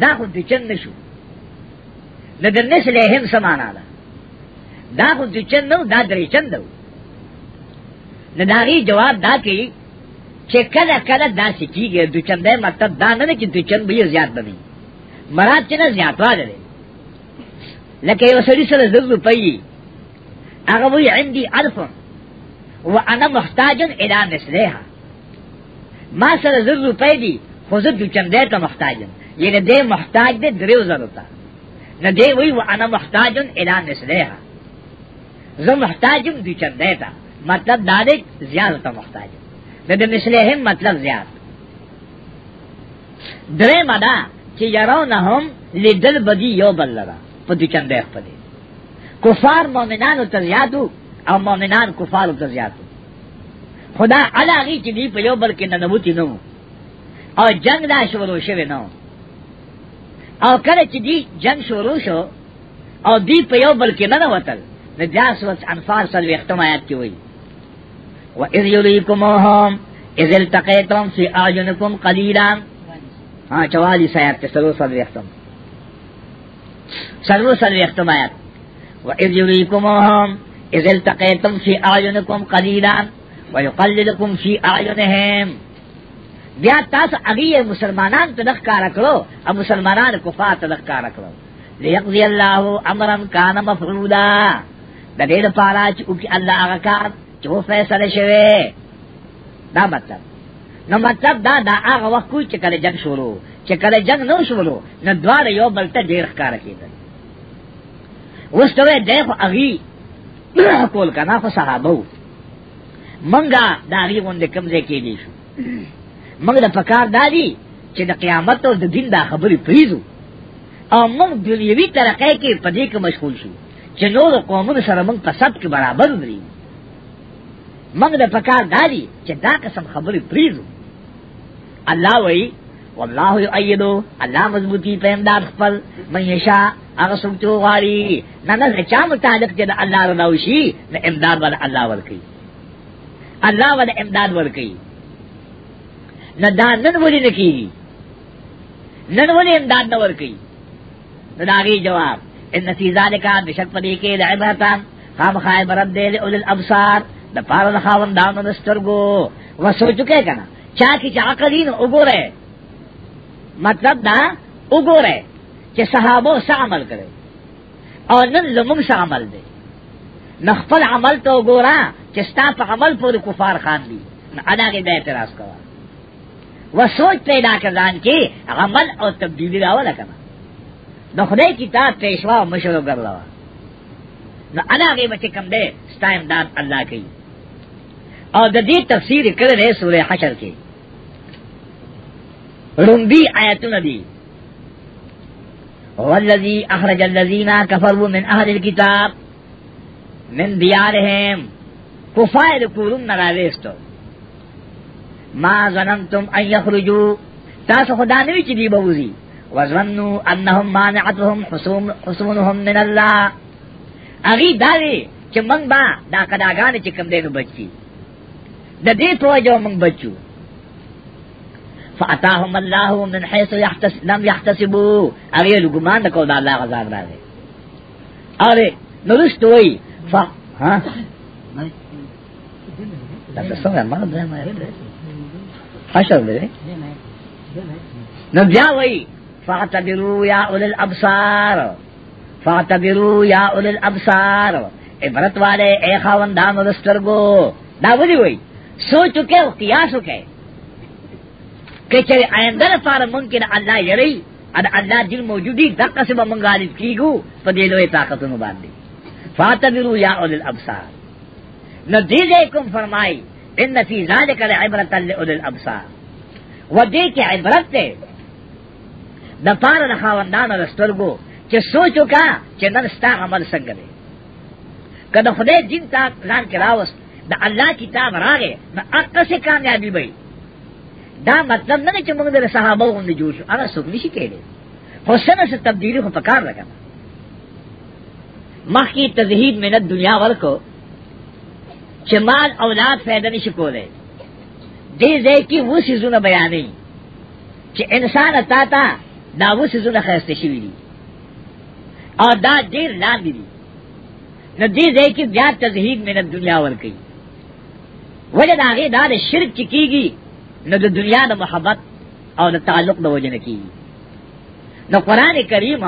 دا خود دی چند شو نہ در نسل ہم سمانا دا دا خود دی چند دا دری چند نہ داری جواب دا کی چې کله کله داسې کیږي د چندې مطلب دا نه چې د چند به زیات نه وي مراد چې نه زیات واده دی لکه یو سړي سره زړه پي هغه وی عندي الف و انا محتاج الى مثلها ما سره زړه پي دي خو زه د چندې ته محتاج یم یعنی دې محتاج دې دریو ضرورت نه دی وی و انا محتاج الى مثلها زه محتاج یم د چندې ته مطلب دا دی زیات ته محتاج یم د د مثلهم مطلب زیات درې مدا چې يرونهم لیدل بدی یو بل لرا په دې چنده خپل کفار مؤمنانو ته زیاتو او مؤمنان کفارو ته زیاتو خدا علاقی چې دی په یو بل کې ننوتی نو او جنگ دا شروع شوه نو او کله چې دی جنگ شروع شو او دی په یو بل کې نه وتل نجاس وس انفار سره وختم آیات کې وایي وَإِذْ يُرِيكُمُوهُمْ اِذْ الْتَقَيْتُمْ فِي أَعْيُنِكُمْ قَلِيلًا ہاں چوالی سایت تے سلو سلو اختم سلو سلو اختم آیت وَإِذْ يُرِيكُمُوهُمْ اِذْ الْتَقَيْتُمْ فِي أَعْيُنِكُمْ قَلِيلًا وَيُقَلِّلُكُمْ فِي أَعْيُنِهِمْ بیا تاس اگی مسلمانان تلخ کا رکھو اب مسلمانان کفا تلخ کا رکھو لیقضی اللہ امرن کان مفعولا دا دیر پارا چکی اللہ آغا کار چو فیصله شوه دا مطلب نو مطلب دا دا هغه وخت کو چې کله جنگ شروع چې کله جنگ نو شروع نو دواړه یو بل ته ډیر ښکار کېدل وستوې دغه اغي کول کنا خو صحابه وو منګه دا اغي غونډه کم ځای کې دي شو منګه د پکار دادی چې د قیامت او د دین دا خبرې پریزو او موږ دنیوي ترقې کې پدې کې مشغول شو چې نور قومونه سره موږ په سب کې برابر درېږو منگ دا پکار داری چی دا قسم خبر پریزو اللہ وی واللہ یعیدو اللہ مضبوطی پہ امداد خپل من یشا اغسل چو غاری نا نا چا متعلق چی دا اللہ رنوشی نا امداد والا اللہ ورکی اللہ والا امداد ورکی نا دا نن ولی نکی نن ولی امداد نور کی نا داغی جواب ان فی ذالکا بشک پدی کے لعبرتا خام خائب رب دے لئول الابصار د پار د خاوندانو د سترګو و سوچکه کنه چا کی چا قلین وګوره مطلب دا وګوره چې صحابه سره عمل کړي او نن زموږ سره عمل دي نخپل عمل ته وګوره چې ستا په عمل پورې کفار خان دي ادا کې به اعتراض کوه و سوچ پیدا کړان کې عمل او تبدیلی راوړه کنه د خدای کتاب پېښوا مشورو ګرځاوه نو ادا کې به کم دې ستا امداد الله کوي او د دې تفسیر کړه د سورې حشر کې رمبي آیتونه دي والذي اخرج الذين كفروا من اهل الكتاب من ديارهم کفار کورن نراويستو ما ظننتم ان يخرجوا تاسو خدا نوی چې دی بوزي وظنوا انهم مانعتهم حصوم حصونهم من الله اغي داري چې من با دا کداګان چې کم دې نو بچي د دې توجه موږ بچو فاتاهم الله من حيث يحتسب لم يحتسبوا هغه لګمان د کو د الله غزا راغی اره نورست وای ف ها دا څنګه ما دا ما حشر دی نو بیا وای فاعتبروا يا اول الابصار فاعتبروا يا اول الابصار عبرت والے اے خاوندان ولسترګو دا ودی وای سو چکے وقت کیا سکے کہ چلے آئندہ پار ممکن اللہ یری اد اللہ جن موجودی دک سے منگال کی گو تو دے لو طاقت نبادی فاتب رو یا اول الابصار نہ دی گئے کم فرمائی ان نفیز نہ کرے عبرت اللہ اد البسار وہ دے کے عبرت دے نہ پار نہ خاوندان رستر گو کہ سو چکا کہ نہ عمل سنگ دے کہ نہ خدے جن تاک لان کے راوست دا اللہ کتاب راگے نہ اک سے کامیابی بھائی دا مطلب نہ کہ منگ صحابہ ہوں نے جوش اگر سکنی سی کہہ حسن سے تبدیلی کو پکار لگا مخ کی تزہید محنت دنیا ور کو چمال اولاد فائدہ نہیں شکو دے دے دے کی وہ سیزو نہ بیا نہیں کہ انسان اتا تا دا وہ سیزو نہ خیستے شوی دی اور دا دیر لان دی نہ دے دے کی بیا تزہید محنت دنیا ور کئی وجہ دا غی دا دا شرک چکیگی نو دا دنیا دا محبت او دا تعلق دا وجہ نکیگی نو قرآن کریم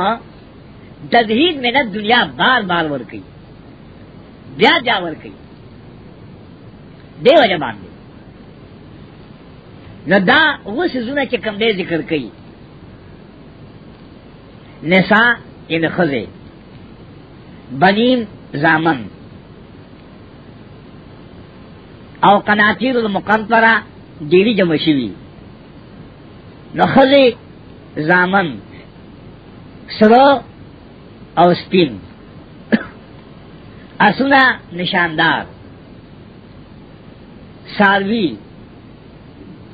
تزہید میں نہ دنیا بار بار ورکی بیا جا ورکی دے وجہ باندے نو دا وہ سزونا چکم دے ذکر کئی نسا ان خزے بنیم زامن او قناطیر المقنطره ډیری جمع شوي نو خزي زامن سره او سپین اسونه نشاندار سالوی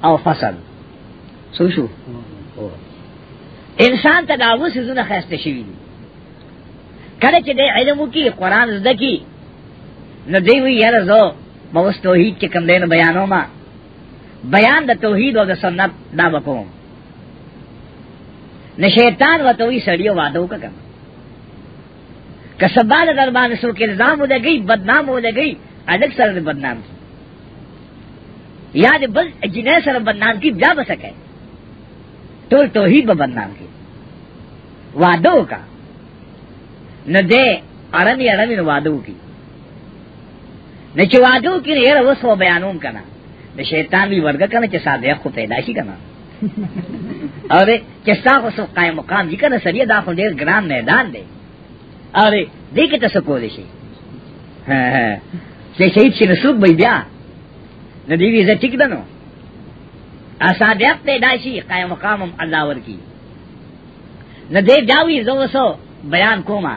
او فصل سو شو انسان ته داوو سيزونه خسته شي کله چې د علم کې قران زده کی نو دی وی یاره زو موس توحید کے کم دین بیانوں ما بیان دا توحید و دا سنت دا بکوم نہ و توحید سڑیو وادو کا کم کسبا دربان سو کے الزام ہو گئی بدنام ہو گئی الگ سر بدنام کی یاد بل جنہ سر بدنام کی جا بسکے تو توحید با بدنام کی وادو کا نہ دے ارمی ارمی وادو کی نه چې وادو کې نه را وسو بیانوم کنه د شیطان وی ورګه کنه چې صادق خو پیدا شي کنه اره چې تاسو سو قائم مقام دي کنه سړي دا خو ډیر ګران میدان دی اره دې کې تاسو کولې شي ها چې شهید شي نسوک به بیا نه دی ویزه ټیک ده نو اصادق پیدا شي قائم مقام الله ورکی نه دې داوی زو وسو بیان کوما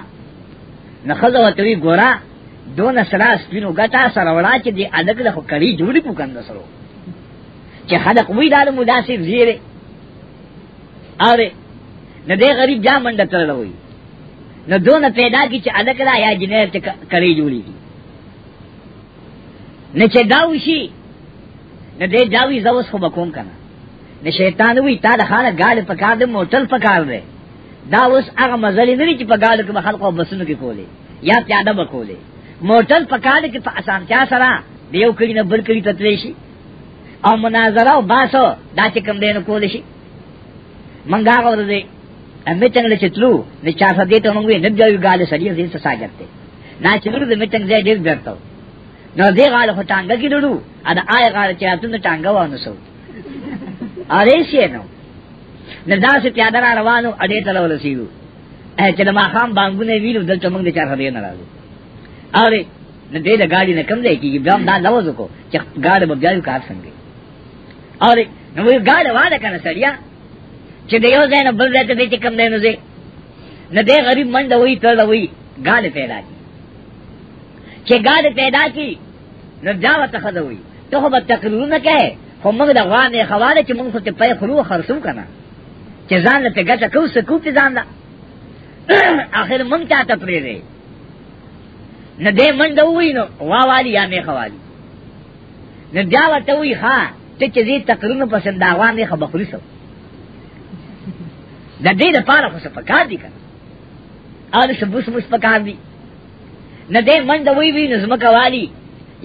نه خزه وتوی ګورا دون سلاس پینو گتا سروڑا چی دی الگ لخو کری جوڑی پوکند سرو چی خلق وی دار مداسر زیرے آرے نہ دے غریب جا منڈا کر لوئی نہ دون پیدا کی چی الگ را یا جنیر چی کری جوڑی کی نہ چی داوشی نہ دے داوی زوس خو بکوم کنا نہ شیطان وی تا دا خالا گال پکار دے موٹل پکار دے دا اوس هغه مزلی نری چې په گالو کې خلقو بسونو کې کولې یا پیاده بکولې موټر پکاله کې په اسان چا سره دیو کړي نه بل کړي تتلی شي او مناظره او باسو دا چې کوم دین کول شي منګا غوړ دې امې څنګه چې تلو د چا سره دې ته موږ نه ځو ګاله سړي دې څه ساجته نه چې ورو دې مې څنګه دې درته نو دې غاله په ټانګه کې ډړو ا د آی غاله چې اتنه ټانګه وانه سو اره شي نو نه دا چې پیاده روانو اډې تلول سیو چې د ماخام بانګونه ویلو دلته موږ د چا سره دې نه راځو اره نه دې د گاڑی نه کم دی کی دا دا لوز کو چې گاڑی به بیا کار څنګه اره نو یو گاڑی واده کنه سړیا چې د یو ځای نه بل ځای ته دې چې کم دی نو زه نه دې غریب منډه وای تړه وای گاڑی پیدا کی چې گاڑی پیدا کی نو دا وته خده وای ته به تقریر نه کہے خو موږ د غوانې خواله چې موږ ته پي خلو خرڅو کنه چې ځان ته ګټه کو سکو ته ځان دا اخر مونږ ته تپری دی نہ دے من دوئی نو وا والی یا می خوالی نہ بیا وته وی ها ته چې دې تقریر پسند داوا می خبخلی سو د دې لپاره خو څه پکار دي کنه اور څه بوس بوس پکار دي نہ دے من دوئی وی نظم کوالی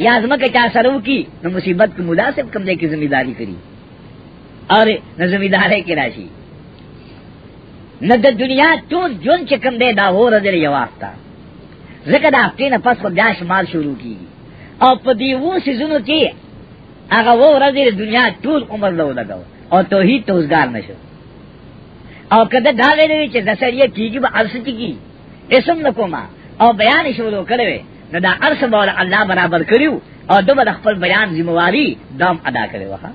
یا نظم کا چا سرو کی نو مصیبت کو مناسب کم دے کی ذمہ داری کری اور نہ ذمہ دارے کی راشی نہ د دنیا ټول جون چې کم دے دا هو رځل یواستا ذکر دا هفته نه پس خو بیا شمال شروع کیږي او په دې وو سيزونو کې هغه وو ورځې دنیا ټول عمر لو لګاو او توحید توزګار نشو او کده دا ویلې چې د سړی کیږي به ارس کیږي اسم نکوما او بیان شروع کړو نو دا ارس بول الله برابر کړیو او دغه خپل بیان ذمہواری دام ادا کړو ها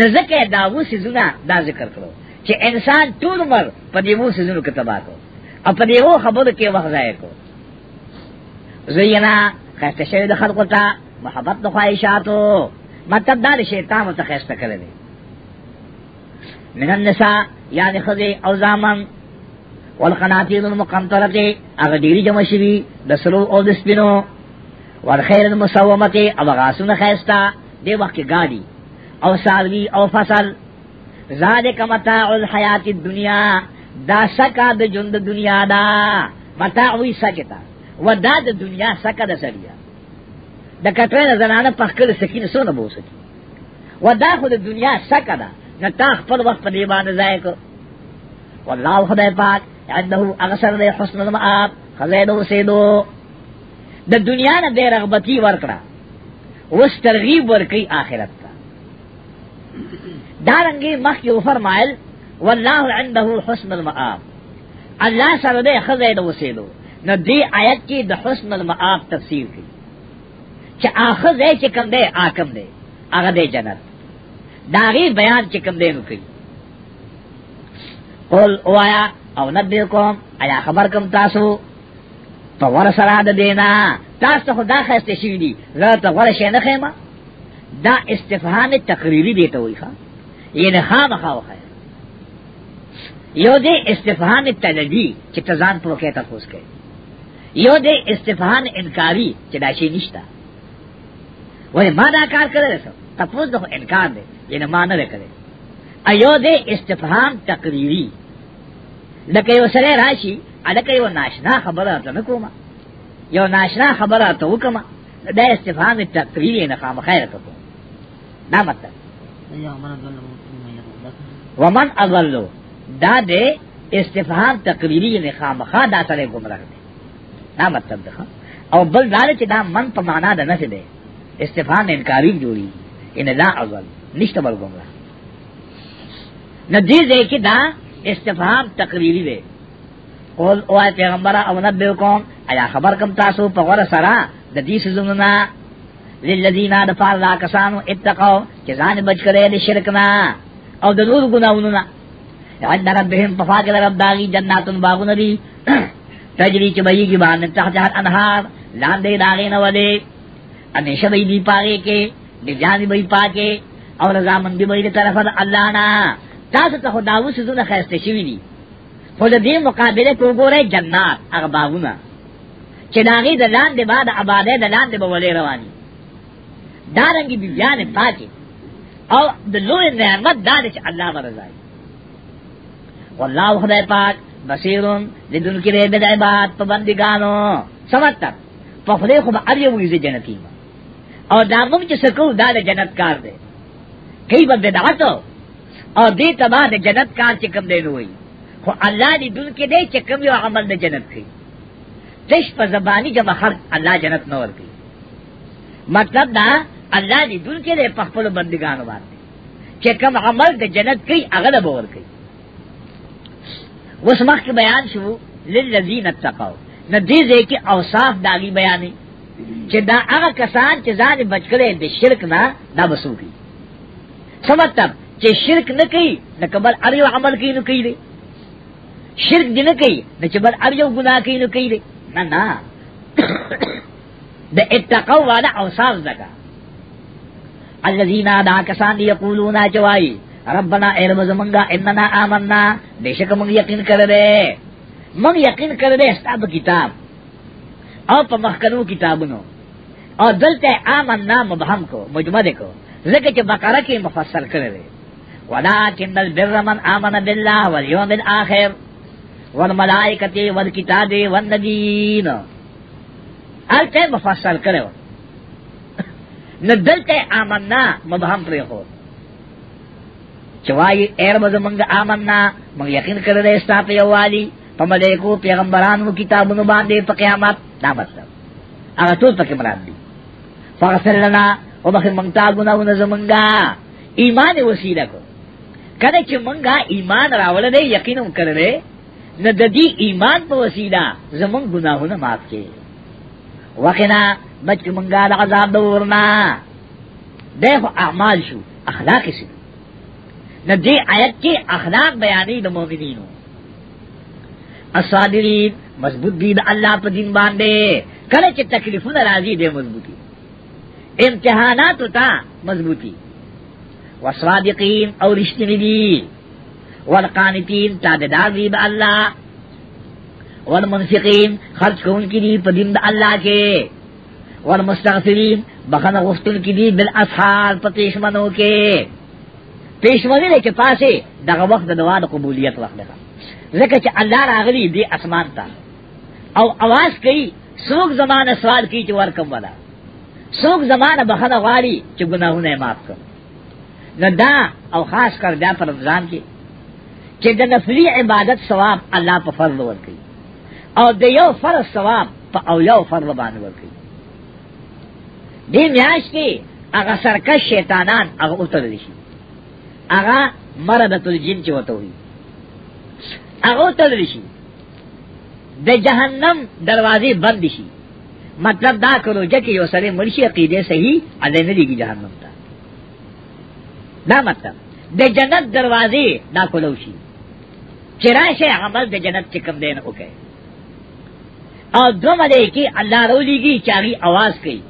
نزدکه دا وو سيزونه دا ذکر کړو چې انسان ټول عمر په دې وو سيزونو کې تباہ کو او په دې وو خبرو کې وخت ضایع کو زینا خسته شوی د خلقو ته محبت د خواهشاتو مطلب دا د شیطان ته خسته کړی دی من النساء یعنی خذی او زامن والقناطیر المقنطرة اگر ډیری جمع شوی د سلو او د سپینو والخير المسومة او غاسون خستا دی وخت گاڑی او سالوی او فصل ذالک متاع الحیات الدنیا دا سکا د جند دنیا دا متاع وی سکتا و دا د دنیا سکه د سړیا د کټوې نه زنانه په خپل سکینه سونه بو سکی و دا خو د دنیا سکه ده نه تا خپل وخت په دې باندې ضایع کو والله خدای پاک عنده اغسر د حسن المآب خزین ورسېدو د دنیا نه د رغبتی ورکړه اوس ترغیب ورکړي آخرت ته دا رنګي مخ یو فرمایل والله عنده حسن المآب الله سره د خزین ورسېدو نو دی آیت کې د حسن المآب تفسیر کی چې آخذ ہے چې کم دے آکم دے هغه دے جنت داغي بیان چې کم دے نو کوي قل اوایا او نبی کوم ایا خبر کم تاسو په ور سره د دینا تاسو خدا خسته شي دي زه ته ور شي نه خېما دا استفهام تقریری دی ته وایي ښا ینه خامخا وخه یو دې استفهام تلدی چې تزان په کې تاسو کوي یو دے استفان انکاری چداشی نشتا وہ ما دا کار کرے سو تپوز دو انکار دے یعنی ما نہ کرے ایو دے استفان تقریری لکه یو سره راشي الکه یو ناشنا خبره ته نکوما یو ناشنا خبره ته وکما دا استفهام تقریری نه خام خیره ته کوم دا مطلب ومن اضلو دا دے استفهام تقریری نه خام خا دا سره گمراه دے دا مطلب ده او بل دار چې دا من په معنا ده نه ده استفهام انکاری جوړي ان لا اول نشته بل ګمرا نه دې ځای کې دا استفهام تقریری دی قول او پیغمبر او نبی کوم ایا خبر کم تاسو په غره سره د دې سزونه للذین دفعوا لا کسانو اتقوا چې ځان بچ کړي د شرک نه او د نور ګناونو نه عند ربهم ففاقل رب داغی جنات باغون دی تجری چې بهږي کې باندې ته جهان انهار لاندې داغې نه ولې انیشه به دی پاره کې دی ځان به پاکه او رضا مند به دې طرفه الله نه تاسو ته خداو سونه خسته شي دي خو دې مقابله کو ګوره جنات هغه باغونه چې داغې د لاندې بعد آبادې د لاندې به ولې رواني دارنګي بیان پاکه او د لوی نعمت دانش الله ورزای والله خدای پاک بصیرون لیدن کی رے بد عباد پبندگانو سمت تک پخلے خوب ارے ویزے جنتی اور داغم چی سکو دا دا جنت کار دے کئی با بدعاتو اور دے تبا دا جنت کار چکم دے نوئی خو اللہ دی دن کے دے چکم یو عمل دا جنت کی تش پا زبانی جب خر اللہ جنت نور کی مطلب دا اللہ دی دن کے دے پخپل بندگانو بارتے چکم عمل دا جنت کی اغلب اور کی اس وقت کے بیان شو للذین اتقوا نہ دې دې کې اوصاف داغي بیانې چې دا هغه کسان چې ځان بچ کړي د شرک نه دا بسوږي سمته چې شرک نه کوي نو کبل ار یو عمل کوي نو کوي دې شرک دې نه کوي نو چې بل ار یو ګناه کوي نو کوي دې نه نه د اتقوا والا اوصاف زګه الذین دا کسان دی یقولون چوای ربنا علم زمنگا اننا آمنا بیشک منگ یقین کر دے منگ یقین کر دے استاب کتاب او پا مخکنو کتابنو اور دلتے آمنا مبہم کو مجمد کو ذکر چھ بقرہ کی مفصل کر دے ولیکن البر من آمن باللہ والیوم الآخر والملائکتی والکتاب والنبیین ہر چیز مفصل کرو نہ دلتے آمنا مبہم پر ہو چوائی ایر وز منگ آمنا منگ یقین کر دے استا پہ والی پملے کو پیغمبران و کتاب نو باندے پا قیامت دا مطلب اگر تو پک مراد دی فغفر لنا و بخ منگتا گنا و نزمنگا ایمان وسیلہ کو کنے چ منگا ایمان راول دے یقین کر دے نہ ددی ایمان پہ وسیلہ زمن گناہ نہ معاف کے وقنا بچ منگا دا عذاب دورنا دیکھو اعمال شو اخلاق سی نہ دے آیت کے اخلاق بیانی نہ مومنین الصادرین مضبوط دین اللہ پر دین باندے کرے کہ تکلیف نہ راضی دے مضبوطی امتحانات تا مضبوطی وصادقین اور رشتنی دی والقانتین تابدار دی با اللہ والمنفقین خرچ کون کی دی پر دین دا اللہ کے والمستغفرین بخن غفتن کی دی بالاسحار پتیشمنوں کے پیشوانی لے کے پاسے دغه وخت د دعا د قبولیت وخت ده ځکه چې الله راغلی دی اسمان ته او आवाज کوي څوک زمانه سوال کی چې ورکم ولا څوک زمانه بخنه غالي چې ګناهونه معاف کړ نه دا او خاص کر دا پر ځان کې چې د نفلی عبادت ثواب الله په فرض ورکړي او د یو فرض ثواب په اولیاء فرض باندې ورکړي دې میاش کې هغه سرکش شیطانان هغه اوتل شي هغه مرضت الجن چې وته وي هغه تل شي د جهنم دروازې بند شي مطلب دا کړو چې یو سره مرشي عقیده صحیح اده نه دیږي جهنم ته دا مطلب د جنت دروازې دا کولو شي چراشه عمل د جنت چې کوم دین وکړي او دو ملائکی الله رولیږي چاغي आवाज کوي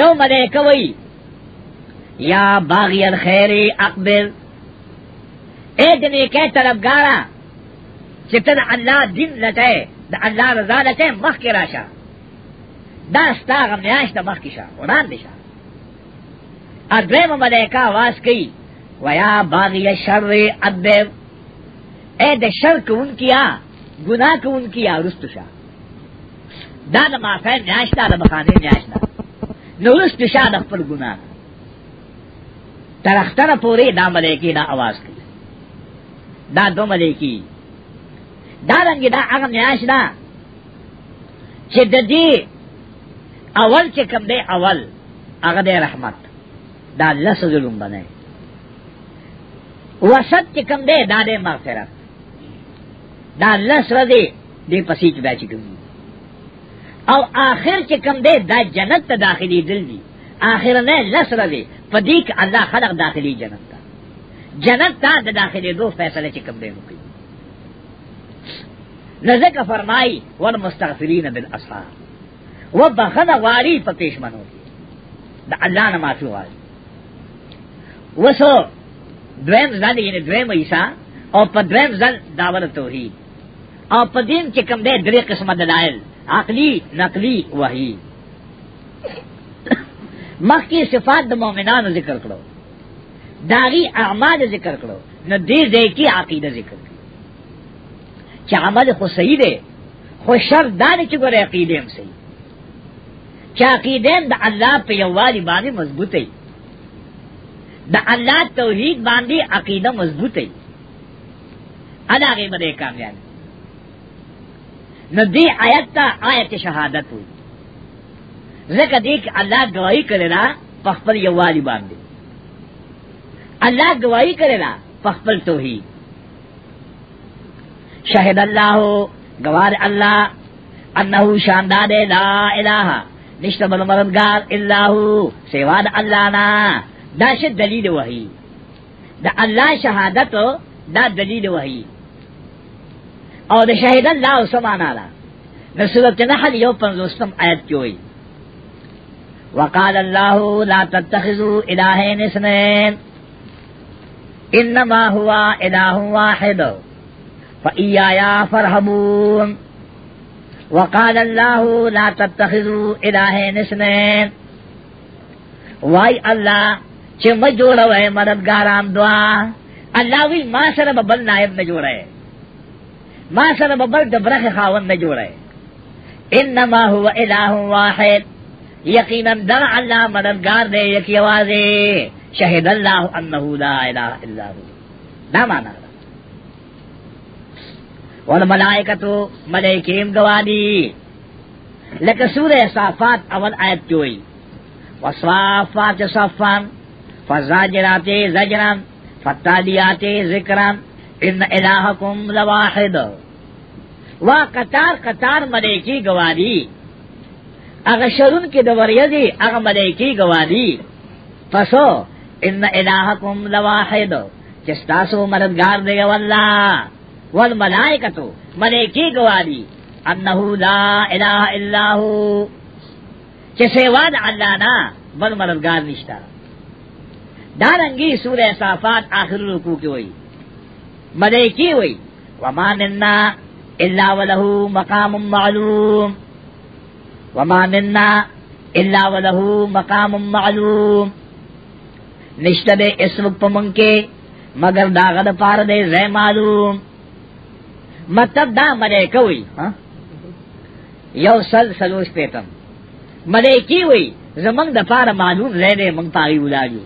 یو ملائکه وایي یا باغی الخیر اقبل اے دنے کے طلبگارا چتن اللہ دن لٹے دا اللہ رضا لٹے مخ کے راشا دا ستا غمیاش دا مخ کی شا قرآن دشا ادویم ملیکہ آواز کی ویا باغی شر ادب اے د شر کو ان کیا گناہ کو ان کیا رست شا دا دا معافین نیاشنا دا بخانے نیاشنا نو رست شا دا پر گناہ ترختر پوری دا ملیکی دا آواز کی دا دو ملیکی دا رنگی دا اغم نیاش دا چی دا دی اول چی کم دی اول اغا دی رحمت دا لس ظلم بنے وسط چی کم دی دا دی مغفرت دا لس رضی دی پسی چی بیچی کم او آخر چی کم دی دا جنت تا داخلی دل دی آخر نه لس رضی پدی کہ اللہ خلق داخلی جنت تا جنت تا دا داخلی دو فیصلے چکم دے مکی نزک فرمائی والمستغفرین بالاسحار و بخد غاری پا پیش منو کی دا اللہ نمافی غاری وسو دویم زل یعنی دویم عیسا او پا دویم زل داور توحید او پا دین چکم دے دری قسم دلائل عقلی نقلی وحید مخ کی صفات د مومنانو ذکر کړو داغي اعمال ذکر کړو نو دې دې کی عقیده ذکر کړو چې عمل خو صحیح دی خو شر دا نه چې ګره عقیده هم صحیح چې عقیده د الله په یووالي باندې مضبوطه وي د الله توحید باندې عقیده مضبوطه وي ادا غیبه کامیاب ندی آیت تا آیت شهادت ہوئی زکه دې کې الله گواہی کړلا په خپل یوالي باندې الله گواہی کړلا په خپل توحید شهد الله گوار الله انه شاندار لا اله نشته بل مددگار الا هو سوا د الله نه دا شه دلیل وحی دا الله شهادت دا دلیل وحی او د شهید الله سبحانه الله رسول الله نحل یو پنځوستم آیت کې وایي وقال الله لا تتخذوا الهين اثنين انما هو اله واحد فإيايا فارهبون وقال الله لا تتخذوا الهين اثنين وای الله چې ما جوړوې مددګاران دعا الله وی ما سره بل نائب نه جوړه ما سره بل دبرخ خاون نه جوړه انما هو اله واحد یقینا در اللہ مددگار دے یکی آواز شہد اللہ انہو لا الہ الا ہو دا مانا دا والملائکتو ملیکیم گوانی لکہ سورہ صافات اول آیت چوئی وصوافات صفان فزاجرات زجران فتالیات ذکران ان الہکم لواحد وا قطار قطار ملیکی گوانی اگر شرون کی دوریہ دی اگر ملیکی گوادی پسو ان الہکم لواحد چستاسو مردگار دے واللہ والملائکتو ملیکی گوادی انہو لا الہ الا ہو چسے واد علانا بل مردگار نشتا دارنگی سورہ صافات آخر رکو کی ہوئی ملیکی ہوئی وما منا الا ولہو مقام معلوم وما مننا الا وله مقام معلوم نشته دے اس وقت پمن کے مگر داغه د پار دے زے معلوم مطلب دا مړې کوي یو سل سلوش پیتم مړې کی وی زمنګ د پار معلوم زے دے مونږ پاری ولاجو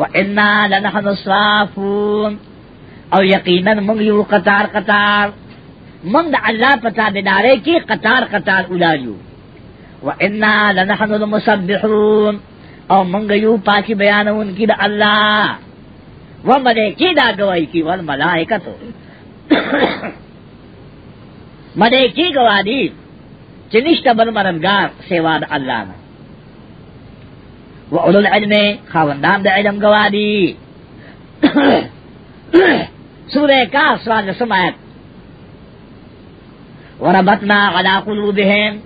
و انا لنحن الصافون او یقینا مونږ یو قطار قطار مونږ د الله پتا دیناره کی قطار قطار ولاجو و انا لنحن المسبحون او منگ یو پاکی بیان ان کی دا اللہ و مدے کی دا گواہی کی ول ملائکتو مدے کی گواہ دی چنشت بل مرنگار سیواد اللہ نا و اولو العلم خاوندان دا علم گواہ دی سورہ کا سوال نسم آیت وربطنا علا قلوبہم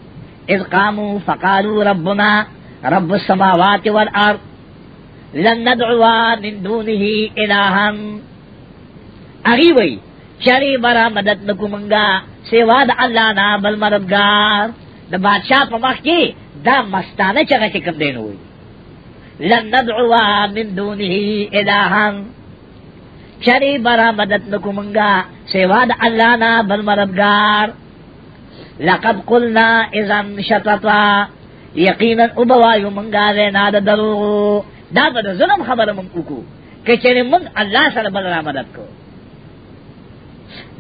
اذ قاموا فقالوا ربنا رب السماوات والارض لن ندعوا من دونه الہا اگی وی چری برا مدد نکو منگا سیوا دا اللہ نا بل مددگار دا بادشاہ پا مخ کی دا مستانہ چگہ چکم دین ہوئی لن ندعوا من دونه الہا چری برا مدد نکو منگا سیوا دا اللہ نا بل مددگار لقد قلنا اذن شططا یقینا ابوایو منگا دینا دا دروغو دا با ظلم خبر من اکو کہ چرے من اللہ سر بل را مدد کو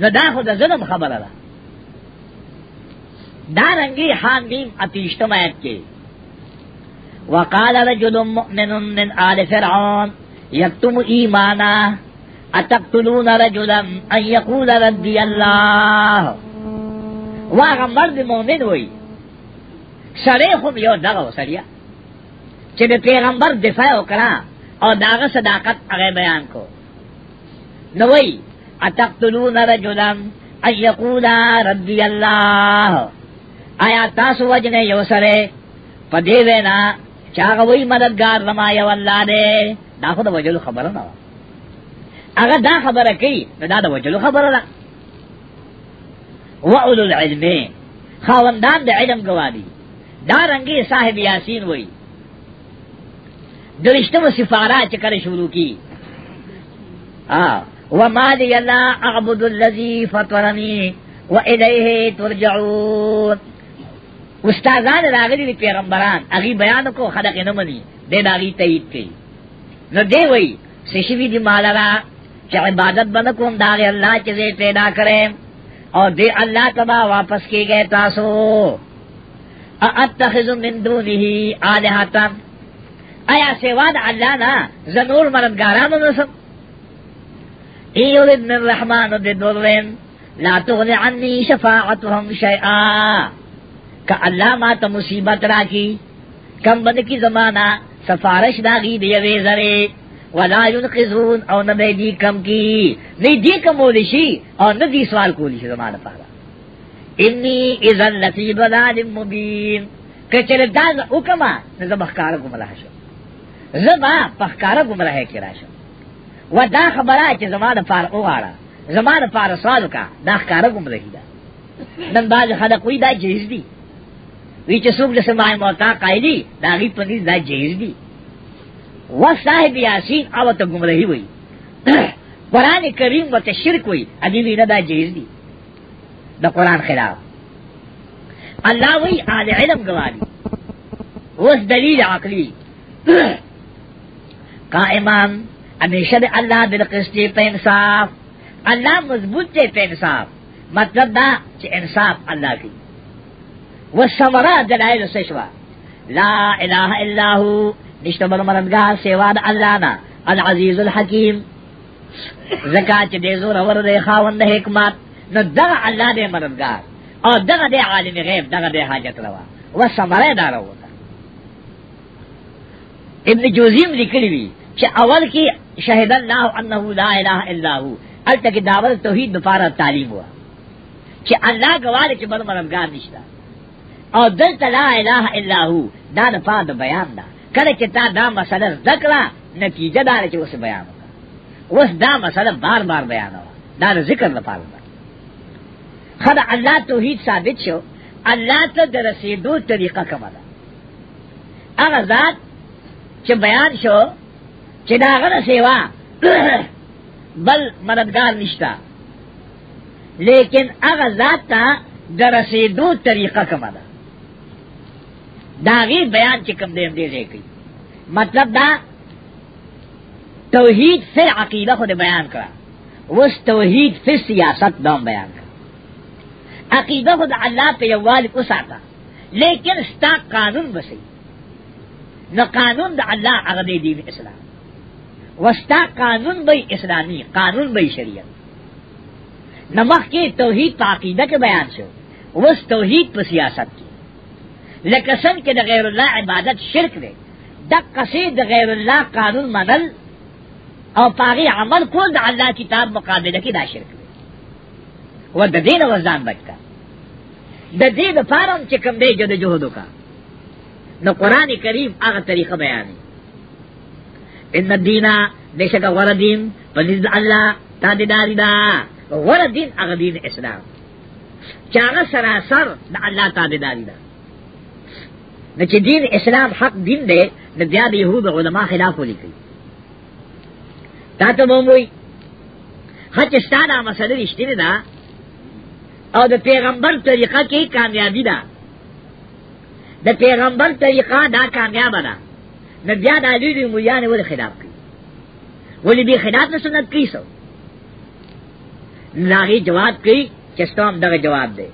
نو دا خود ظلم خبر را دا رنگی حان بیم اتیشتم آیت کے وقال رجل مؤمن من آل فرعون یکتم ایمانا اتقتلون رجلا ان یقول ربی اللہ واغه مرد مؤمن وای سړی خو یو دغه وسړیا چې د پیغمبر دفاع وکړه او داغه صداقت هغه بیان کو نو وای اتقتلون رجلا ان یقول ربی الله آیا تاسو وجنه یو سره په دې وینا چاغه وای مددگار زما یو الله دې دا خو د وجلو خبره نه هغه دا خبره کوي دا د وجلو خبره نه و اولو العلم خاوندان د علم گوادی دا رنگی صاحب یاسین وی درشتم سفارا چکر شروع کی و ما لی اللہ اعبد اللذی فطرنی و الیه ترجعون استادان راغلی دی پیغمبران اگی بیان کو خلق نمانی دے داغی تایید کی نو دے وی سشوی دی مالرا چا عبادت بنکون داغی اللہ چزے پیدا کریں اور دے اللہ تبا واپس کی گئے تاسو اتخذ من دونه آلہتا آیا سیواد اللہ نا زنور مردگاران رسم ایولد من رحمان دے دورین لا تغنی عنی شفاعتهم شیعا کہ اللہ ما تا مصیبت را کی کم بند کی زمانہ سفارش داغی دیوے ذریب ولا ينقذون او نه دی کم کی نه دی کمول شي او نه دی سوال کولی شي زمانه پاره انی اذا لفی ضلال مبین کچره دا وکما نه زبخکار گمراه شو زما پخکار گمراه کی راشه و دا خبره چې زمانه پار اوغاړه زمانه پار سوال کا دا خکار گمراهی دا نن باز خلق وی دا جهیز دی وی چې څوک د سمای موتا قایدی دا غی پنځ دا جهیز دی و صاحب یاسین او ته گمراهی وای قران کریم و ته شرک وای ادي وی نه دا جیز دی د قران خلاف الله وی آل علم گوالی اوس دلیل عقلی قائمان ہمیشہ اللہ بالقسط پہ انصاف اللہ مضبوط دے پہ انصاف مطلب دا کہ انصاف اللہ کی وہ سمرا دلائل سے شوا لا الہ الا ہو نشته بل مرنګا سیوا د الله نه العزیز الحکیم زکات دې زور اور دې خاوند حکمت نو دا الله دې مرنګا او دا دې عالم غیب دا دې حاجت روا و سمره دار وتا ابن جوزیم لیکلی وی چې اول کې شهد الله انه لا اله الا هو الته کې دعوت توحید لپاره تعلیم وو چې الله غواړي چې بل مرنګا نشته او دلته لا اله الا هو دا د پاد بیان ده کله چې تا دا مسله ذکره نتیجه دار چې اوس بیان وکړه اوس دا مسله بار بار بیان دا ذکر لپاره ده خدا الله توحید ثابت شو الله ته د رسیدو طریقه کومه ده هغه ذات چې بیان شو چې دا غره سیوا بل مددگار نشتا لیکن هغه ذات ته د رسیدو طریقه کومه ده داغی بیان چکم دے دے دے گئی مطلب دا توحید پھر عقیدہ خود بیان کرا اس توحید پھر عقیدہ خود اللہ پہ یوال کو آتا لیکن قانون بسی نہ قانون دا اللہ اغدی اسلام قانون بائی اسلامی قانون بائی شریعت نمک کے کی توحید پاقیدہ کے بیان سے سیاست کی لکه څنګه چې د غیر الله عبادت شرک دی د قصید غیر الله قانون منل او پاغي عمل کول د الله کتاب مقابله کې دا شرک دی و د دین وزن بچا د دې د فارم چې کوم دی جده جهود کا نو قران کریم هغه طریقه بیان ان الدینا بشک غره دین پنځ الله تابعداري دا غره دین هغه دین اسلام چاغه سراسر د الله تابعداري دا نو چې دین اسلام حق دین دی نو بیا د یهود علما خلاف ولیکي تا ته مو وي هڅه ستاره مسله رښتینه ده او د پیغمبر طریقه کې کامیابی ده د پیغمبر طریقه دا کامیاب ده نو بیا د علی دی مویانه ول خلاف کوي ولی به خلاف نه سنت کوي سو لاغي جواب کوي چې ستوم دغه جواب دی